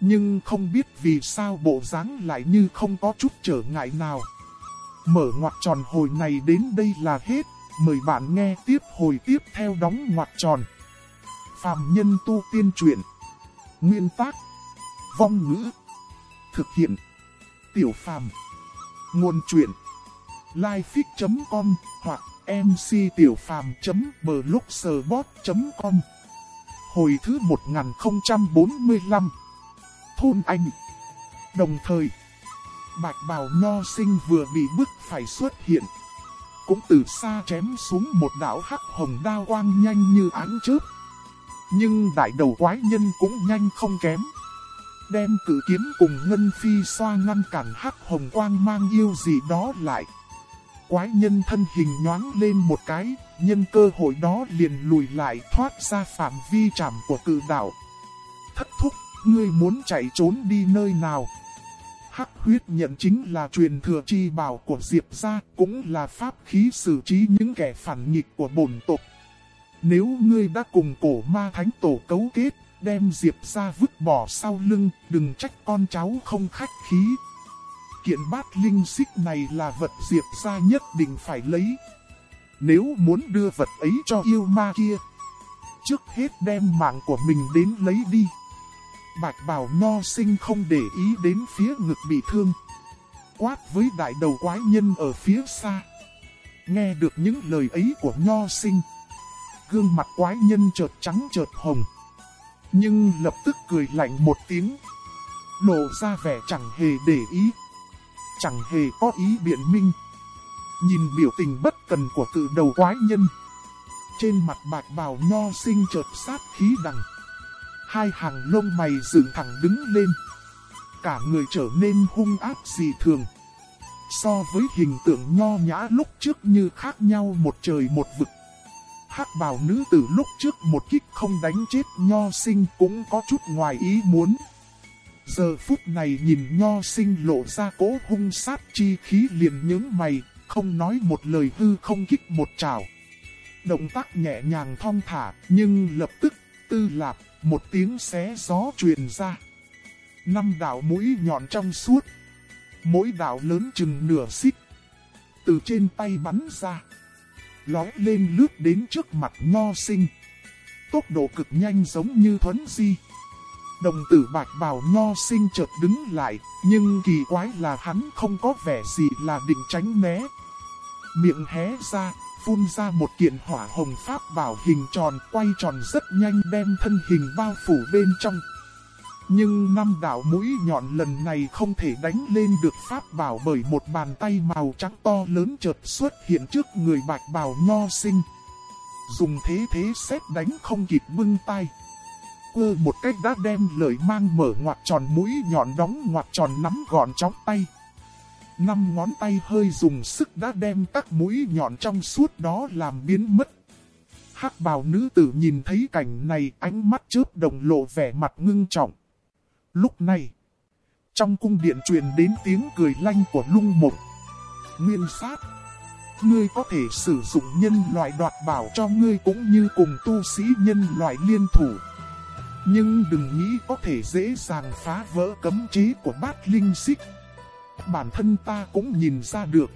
Nhưng không biết vì sao bộ dáng lại như không có chút trở ngại nào. Mở ngoặt tròn hồi này đến đây là hết. Mời bạn nghe tiếp hồi tiếp theo đóng ngoặt tròn. Phạm nhân tu tiên truyện. Nguyên tác. Vong ngữ. Thực hiện. Tiểu phàm. Nguồn truyện. Lifefix.com hoặc mctiểupham.blogspot.com Hồi thứ 1045 Thôn Anh Đồng thời, Bạch bào nho sinh vừa bị bức phải xuất hiện cũng từ xa chém xuống một đạo hắc hồng đao quang nhanh như ánh chớp. Nhưng đại đầu quái nhân cũng nhanh không kém. Đem cử kiếm cùng ngân phi xoa ngăn cản hắc hồng quang mang yêu gì đó lại. Quái nhân thân hình nhoáng lên một cái, nhân cơ hội đó liền lùi lại thoát ra phạm vi chạm của cử đạo. Thất thúc, ngươi muốn chạy trốn đi nơi nào? Hắc huyết nhận chính là truyền thừa chi bảo của Diệp gia, cũng là pháp khí xử trí những kẻ phản nghịch của bổn tộc. Nếu ngươi đã cùng cổ ma thánh tổ cấu kết, đem Diệp gia vứt bỏ sau lưng, đừng trách con cháu không khách khí. Kiện bát linh xích này là vật Diệp ra nhất định phải lấy. Nếu muốn đưa vật ấy cho yêu ma kia, trước hết đem mạng của mình đến lấy đi. Bạch bào nho sinh không để ý đến phía ngực bị thương. Quát với đại đầu quái nhân ở phía xa. Nghe được những lời ấy của nho sinh. Gương mặt quái nhân chợt trắng chợt hồng. Nhưng lập tức cười lạnh một tiếng. Lộ ra vẻ chẳng hề để ý. Chẳng hề có ý biện minh. Nhìn biểu tình bất cần của cự đầu quái nhân. Trên mặt bạch bào nho sinh chợt sát khí đằng. Hai hàng lông mày dựng thẳng đứng lên. Cả người trở nên hung ác dị thường. So với hình tượng nho nhã lúc trước như khác nhau một trời một vực. hắc bào nữ tử lúc trước một kích không đánh chết nho sinh cũng có chút ngoài ý muốn. Giờ phút này nhìn nho sinh lộ ra cố hung sát chi khí liền những mày, không nói một lời hư không kích một trào. Động tác nhẹ nhàng thong thả, nhưng lập tức, tư lạp, một tiếng xé gió truyền ra. Năm đạo mũi nhọn trong suốt, mỗi đạo lớn chừng nửa xích. Từ trên tay bắn ra, lói lên lướt đến trước mặt nho sinh. Tốc độ cực nhanh giống như thuấn di. Đồng tử bạch bào nho sinh chợt đứng lại, nhưng kỳ quái là hắn không có vẻ gì là định tránh né. Miệng hé ra, phun ra một kiện hỏa hồng pháp bảo hình tròn quay tròn rất nhanh đem thân hình bao phủ bên trong. Nhưng năm đạo mũi nhọn lần này không thể đánh lên được pháp bảo bởi một bàn tay màu trắng to lớn chợt xuất hiện trước người bạch bào nho sinh. Dùng thế thế xét đánh không kịp bưng tay ư một cách đã đem lời mang mở ngoặt tròn mũi nhọn đóng ngoặt tròn nắm gọn chóng tay. Năm ngón tay hơi dùng sức đã đem các mũi nhọn trong suốt đó làm biến mất. hắc bào nữ tử nhìn thấy cảnh này ánh mắt chớp đồng lộ vẻ mặt ngưng trọng. Lúc này, trong cung điện truyền đến tiếng cười lanh của lung mộng. Nguyên sát, ngươi có thể sử dụng nhân loại đoạt bảo cho ngươi cũng như cùng tu sĩ nhân loại liên thủ. Nhưng đừng nghĩ có thể dễ dàng phá vỡ cấm chế của bát linh xích bản thân ta cũng nhìn ra được.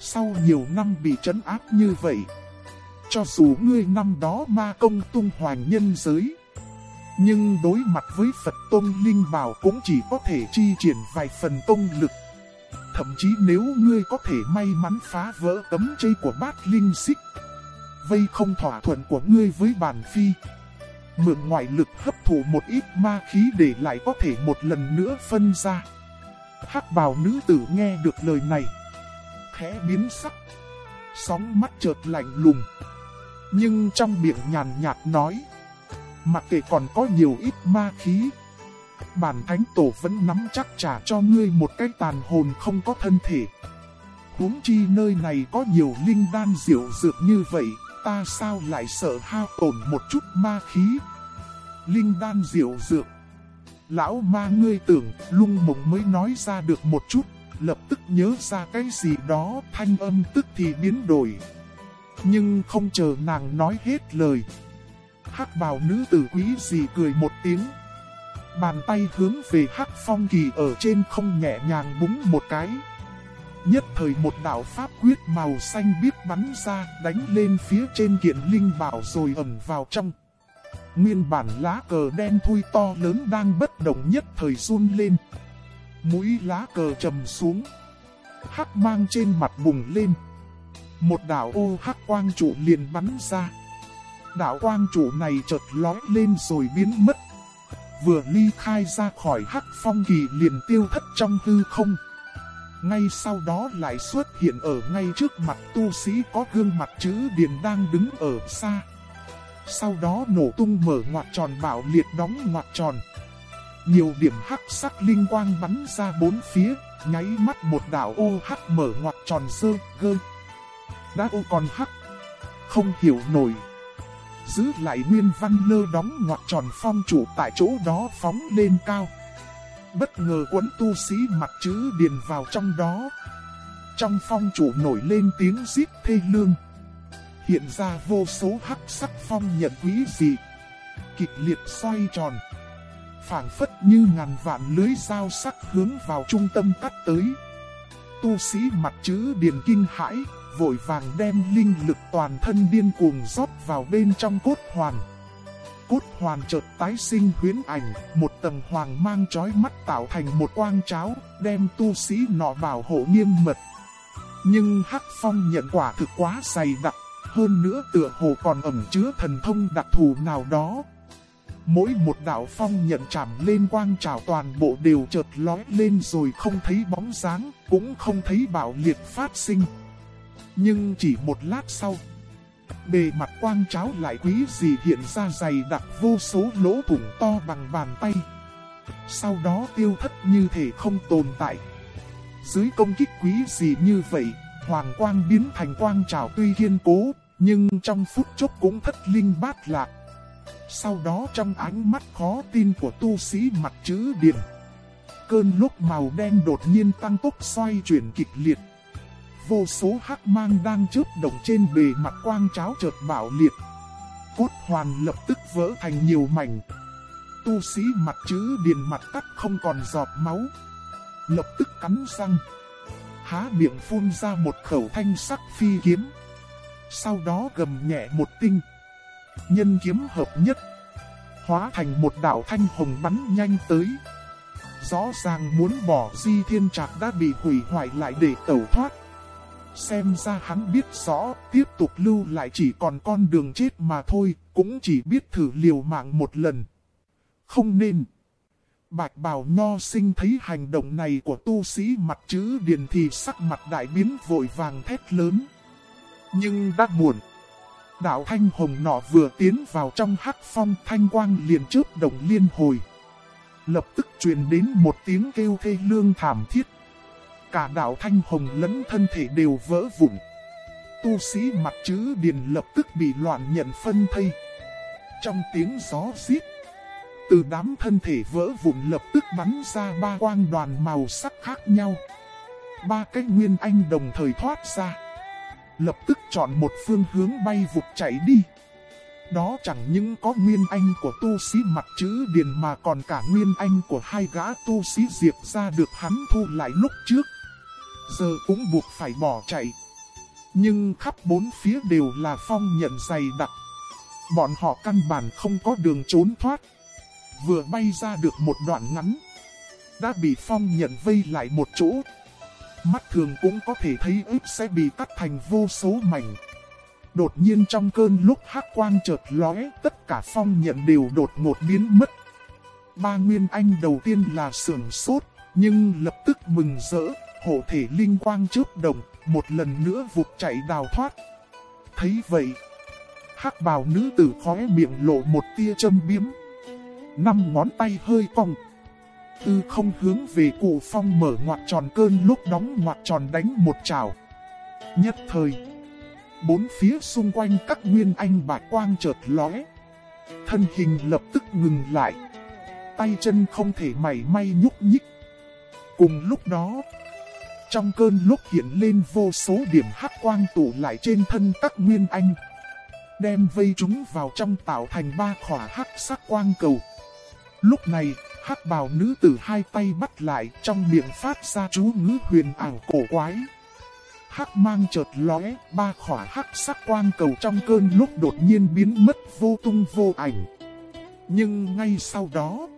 Sau nhiều năm bị trấn áp như vậy, cho dù ngươi năm đó ma công tung hoành nhân giới, nhưng đối mặt với Phật Tôn Linh Bảo cũng chỉ có thể chi triển vài phần công lực. Thậm chí nếu ngươi có thể may mắn phá vỡ cấm chế của bát linh xích, vây không thỏa thuận của ngươi với bản phi. Mượn ngoại lực hấp thụ một ít ma khí để lại có thể một lần nữa phân ra hắc bào nữ tử nghe được lời này. Khẽ biến sắc. Sóng mắt chợt lạnh lùng. Nhưng trong miệng nhàn nhạt nói. Mặc kệ còn có nhiều ít ma khí. Bản thánh tổ vẫn nắm chắc trả cho ngươi một cái tàn hồn không có thân thể. huống chi nơi này có nhiều linh đan diệu dược như vậy, ta sao lại sợ hao tổn một chút ma khí. Linh đan diệu dược Lão ma ngươi tưởng lung mộng mới nói ra được một chút, lập tức nhớ ra cái gì đó thanh âm tức thì biến đổi. Nhưng không chờ nàng nói hết lời. hắc bào nữ tử quý gì cười một tiếng. Bàn tay hướng về hắc phong kỳ ở trên không nhẹ nhàng búng một cái. Nhất thời một đạo pháp quyết màu xanh biếc bắn ra, đánh lên phía trên kiện linh bảo rồi ẩn vào trong. Nguyên bản lá cờ đen thui to lớn đang bất động nhất thời run lên. Mũi lá cờ trầm xuống. Hắc mang trên mặt bùng lên. Một đảo ô hắc quang trụ liền bắn ra. Đảo quang trụ này chợt lói lên rồi biến mất. Vừa ly khai ra khỏi hắc phong kỳ liền tiêu thất trong hư không. Ngay sau đó lại xuất hiện ở ngay trước mặt tu sĩ có gương mặt chữ điền đang đứng ở xa. Sau đó nổ tung mở ngoặt tròn bảo liệt đóng ngoặt tròn. Nhiều điểm hắc sắc linh quang bắn ra bốn phía, nháy mắt một đảo ô hắc mở ngoặt tròn sơ, gơ. Đã ô còn hắc, không hiểu nổi. Giữ lại nguyên văn lơ đóng ngoặt tròn phong chủ tại chỗ đó phóng lên cao. Bất ngờ quấn tu sĩ mặt chữ điền vào trong đó. Trong phong chủ nổi lên tiếng giết thê lương hiện ra vô số hắc sắc phong nhận quý dị. Kịch liệt xoay tròn. phảng phất như ngàn vạn lưới dao sắc hướng vào trung tâm cắt tới. Tu sĩ mặt chữ điền kinh hãi, vội vàng đem linh lực toàn thân điên cuồng rót vào bên trong cốt hoàn. Cốt hoàn chợt tái sinh huyến ảnh, một tầng hoàng mang chói mắt tạo thành một quang cháo, đem tu sĩ nọ bảo hộ nghiêm mật. Nhưng Hắc Phong nhận quả thực quá dày đặc, hơn nữa tựa hồ còn ẩn chứa thần thông đặc thù nào đó. Mỗi một đạo phong nhận chạm lên quang trào toàn bộ đều chợt lói lên rồi không thấy bóng dáng, cũng không thấy bạo liệt phát sinh. Nhưng chỉ một lát sau, bề mặt quang cháo lại quý gì hiện ra dày đặc vô số lỗ thủng to bằng bàn tay. Sau đó tiêu thất như thể không tồn tại. Dưới công kích quý gì như vậy, hoàng quang biến thành quang trào tuy kiên cố, nhưng trong phút chốc cũng thất linh bát lạc. Sau đó trong ánh mắt khó tin của tu sĩ mặt chữ điện, cơn lúc màu đen đột nhiên tăng tốc xoay chuyển kịch liệt. Vô số hắc mang đang chớp động trên bề mặt quang cháo chợt bạo liệt. Cốt hoàn lập tức vỡ thành nhiều mảnh. Tu sĩ mặt chữ điền mặt tắt không còn giọt máu. Lập tức cắn răng. Há miệng phun ra một khẩu thanh sắc phi kiếm. Sau đó gầm nhẹ một tinh. Nhân kiếm hợp nhất. Hóa thành một đạo thanh hồng bắn nhanh tới. Rõ ràng muốn bỏ di thiên trạc đã bị hủy hoại lại để tẩu thoát. Xem ra hắn biết rõ, tiếp tục lưu lại chỉ còn con đường chết mà thôi, cũng chỉ biết thử liều mạng một lần. Không nên. Bạch bào nho sinh thấy hành động này của tu sĩ mặt chữ điền thì sắc mặt đại biến vội vàng thét lớn. Nhưng đã muộn. Đạo thanh hồng nọ vừa tiến vào trong hắc phong thanh quang liền chớp đồng liên hồi. Lập tức truyền đến một tiếng kêu thê lương thảm thiết cả đạo thanh hồng lẫn thân thể đều vỡ vụn. Tu sĩ mặt chữ điền lập tức bị loạn nhận phân thây. Trong tiếng gió giết, từ đám thân thể vỡ vụn lập tức bắn ra ba quang đoàn màu sắc khác nhau. Ba cái nguyên anh đồng thời thoát ra. Lập tức chọn một phương hướng bay vụt chạy đi. Đó chẳng những có nguyên anh của tu sĩ mặt chữ điền mà còn cả nguyên anh của hai gã tu sĩ diệt ra được hắn thu lại lúc trước giờ cũng buộc phải bỏ chạy. Nhưng khắp bốn phía đều là phong nhận dày đặc. Bọn họ căn bản không có đường trốn thoát. Vừa bay ra được một đoạn ngắn. Đã bị phong nhận vây lại một chỗ. Mắt thường cũng có thể thấy ức sẽ bị cắt thành vô số mảnh. Đột nhiên trong cơn lúc hắc quang chợt lóe, tất cả phong nhận đều đột ngột biến mất. Ba nguyên anh đầu tiên là sưởng sốt, nhưng lập tức mừng rỡ, hộ thể linh quang chớp đồng một lần nữa vụt chạy đào thoát. Thấy vậy, hắc bào nữ tử khóe miệng lộ một tia châm biếm. Năm ngón tay hơi cong. Tư không hướng về cụ phong mở ngoặt tròn cơn lúc đóng ngoặt tròn đánh một trào. Nhất thời, bốn phía xung quanh các nguyên anh bạc quang chợt lóe. Thân hình lập tức ngừng lại. Tay chân không thể mảy may nhúc nhích. Cùng lúc đó, trong cơn lúc hiện lên vô số điểm hắc quang tụ lại trên thân các nguyên anh. Đem vây chúng vào trong tạo thành ba khỏa hắc sắc quang cầu. Lúc này, hắc bào nữ tử hai tay bắt lại trong miệng phát ra chú ngữ huyền ảo cổ quái. Hắc mang chợt lóe, ba khỏa hắc sắc quang cầu trong cơn lúc đột nhiên biến mất vô tung vô ảnh. Nhưng ngay sau đó,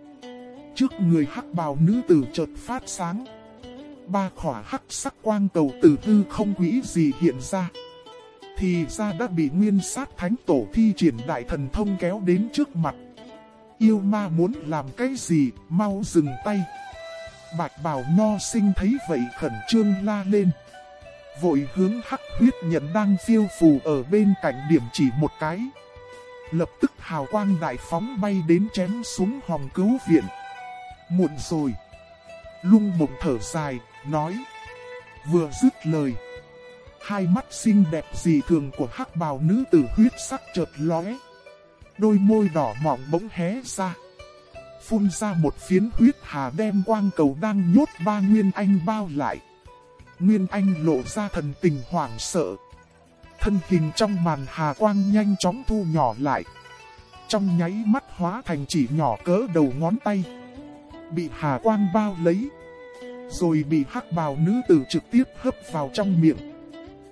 trước người hắc bào nữ tử chợt phát sáng ba khỏa hắc sắc quang cầu từ tư không quỹ gì hiện ra. Thì ra đã bị nguyên sát thánh tổ thi triển đại thần thông kéo đến trước mặt. Yêu ma muốn làm cái gì, mau dừng tay. Bạch bào nho sinh thấy vậy khẩn trương la lên. Vội hướng hắc huyết nhận đang phiêu phù ở bên cạnh điểm chỉ một cái. Lập tức hào quang đại phóng bay đến chém xuống hòng cứu viện. Muộn rồi. Lung bụng thở dài, nói. Vừa dứt lời. Hai mắt xinh đẹp dị thường của hắc bào nữ tử huyết sắc chợt lóe. Đôi môi đỏ mỏng bỗng hé ra. Phun ra một phiến huyết hà đem quang cầu đang nhốt ba Nguyên Anh bao lại. Nguyên Anh lộ ra thần tình hoảng sợ. Thân hình trong màn hà quang nhanh chóng thu nhỏ lại. trong nháy mắt hóa thành chỉ nhỏ cỡ đầu ngón tay. Bị hà quang bao lấy. Rồi bị hắc bào nữ tử trực tiếp hấp vào trong miệng.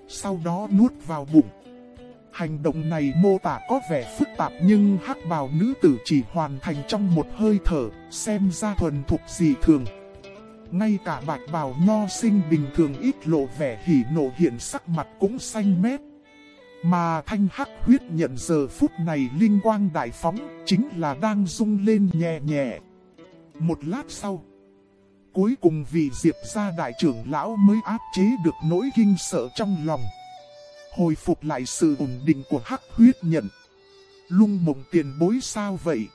Sau đó nuốt vào bụng. Hành động này mô tả có vẻ phức tạp nhưng hắc bào nữ tử chỉ hoàn thành trong một hơi thở, xem ra thuần thục dị thường. Ngay cả bạch bào nho sinh bình thường ít lộ vẻ hỉ nộ hiện sắc mặt cũng xanh mét. Mà thanh hắc huyết nhận giờ phút này linh quang đại phóng chính là đang rung lên nhẹ nhẹ. Một lát sau, cuối cùng vì diệp gia đại trưởng lão mới áp chế được nỗi kinh sợ trong lòng. Hồi phục lại sự ổn định của hắc huyết nhận. Lung mộng tiền bối sao vậy?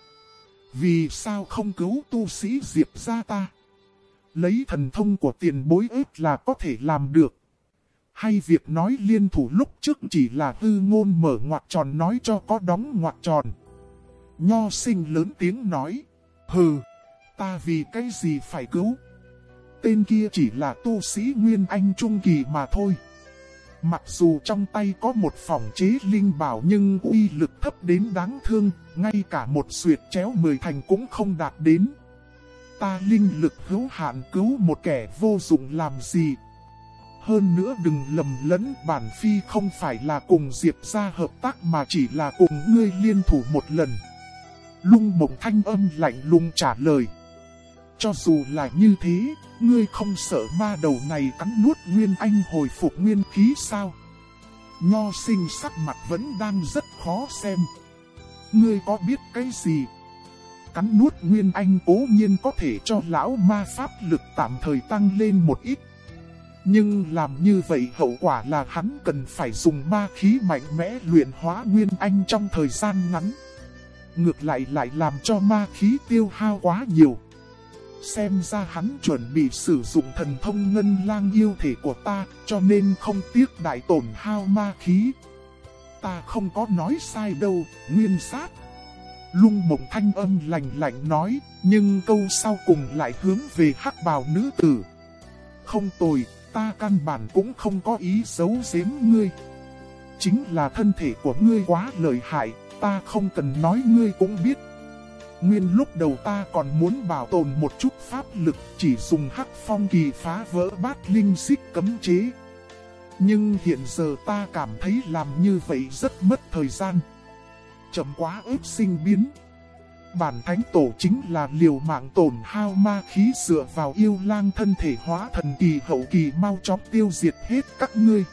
Vì sao không cứu tu sĩ diệp gia ta? Lấy thần thông của tiền bối ếp là có thể làm được. Hay việc nói liên thủ lúc trước chỉ là hư ngôn mở ngoặt tròn nói cho có đóng ngoặt tròn. Nho sinh lớn tiếng nói. Hừ, ta vì cái gì phải cứu? Tên kia chỉ là tu sĩ Nguyên Anh Trung Kỳ mà thôi. Mặc dù trong tay có một phòng chế linh bảo nhưng uy lực thấp đến đáng thương, ngay cả một suyệt chéo mười thành cũng không đạt đến. Ta linh lực hữu hạn cứu một kẻ vô dụng làm gì, hơn nữa đừng lầm lẫn bản phi không phải là cùng Diệp ra hợp tác mà chỉ là cùng ngươi liên thủ một lần. Lung mộng thanh âm lạnh lùng trả lời. Cho dù là như thế, ngươi không sợ ma đầu này cắn nuốt Nguyên Anh hồi phục nguyên khí sao? Nho sinh sắc mặt vẫn đang rất khó xem. Ngươi có biết cái gì? Cắn nuốt Nguyên Anh cố nhiên có thể cho lão ma pháp lực tạm thời tăng lên một ít nhưng làm như vậy hậu quả là hắn cần phải dùng ma khí mạnh mẽ luyện hóa Nguyên Anh trong thời gian ngắn. Ngược lại lại làm cho ma khí tiêu hao quá nhiều. Xem ra hắn chuẩn bị sử dụng thần thông ngân lang yêu thể của ta cho nên không tiếc đại tổn hao ma khí. Ta không có nói sai đâu, nguyên sát. Lung mộng thanh âm lạnh lạnh nói, nhưng câu sau cùng lại hướng về hắc bào nữ tử. Không tồi, ta căn bản cũng không có ý xấu giếm ngươi. Chính là thân thể của ngươi quá lợi hại, ta không cần nói ngươi cũng biết. Nguyên lúc đầu ta còn muốn bảo tồn một chút pháp lực, chỉ dùng hắc phong kỳ phá vỡ bát linh xích cấm chế. Nhưng hiện giờ ta cảm thấy làm như vậy rất mất thời gian. Chậm quá ếp sinh biến. Bản thánh tổ chính là liều mạng tổn hao ma khí dựa vào yêu lang thân thể hóa thần kỳ hậu kỳ mau chóng tiêu diệt hết các ngươi.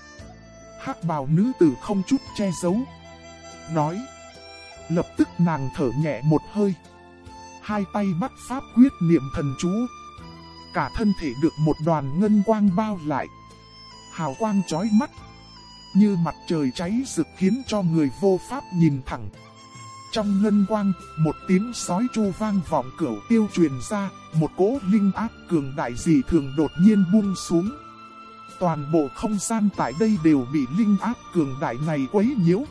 hắc bào nữ tử không chút che giấu. Nói. Lập tức nàng thở nhẹ một hơi. Hai tay bắt pháp quyết niệm thần chú. Cả thân thể được một đoàn ngân quang bao lại. Hào quang chói mắt. Như mặt trời cháy rực khiến cho người vô pháp nhìn thẳng. Trong ngân quang, một tiếng sói chu vang vọng cửu tiêu truyền ra, một cỗ linh áp cường đại dị thường đột nhiên buông xuống. Toàn bộ không gian tại đây đều bị linh áp cường đại này quấy nhiễu.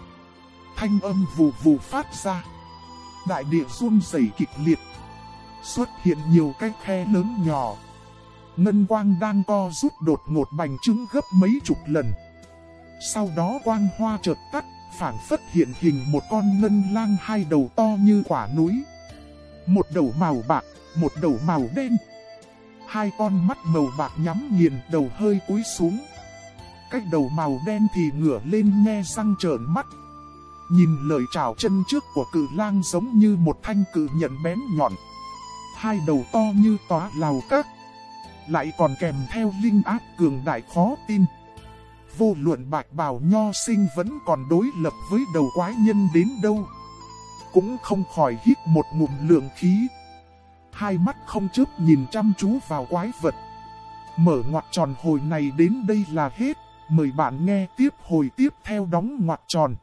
Thanh âm vù vù phát ra. Đại địa run rẩy kịch liệt. Xuất hiện nhiều cái khe lớn nhỏ. Ngân quang đang co rút đột ngột bành trứng gấp mấy chục lần. Sau đó quang hoa chợt tắt, phản phất hiện hình một con ngân lang hai đầu to như quả núi. Một đầu màu bạc, một đầu màu đen. Hai con mắt màu bạc nhắm nghiền đầu hơi cúi xuống. Cách đầu màu đen thì ngửa lên nghe răng trợn mắt. Nhìn lời chào chân trước của cự lang giống như một thanh cự nhận bén nhọn. Hai đầu to như tóa lào các. Lại còn kèm theo linh áp cường đại khó tin vô luận bạch bào nho sinh vẫn còn đối lập với đầu quái nhân đến đâu. Cũng không khỏi hít một ngụm lượng khí. Hai mắt không chớp nhìn chăm chú vào quái vật. Mở ngoặt tròn hồi này đến đây là hết. Mời bạn nghe tiếp hồi tiếp theo đóng ngoặt tròn.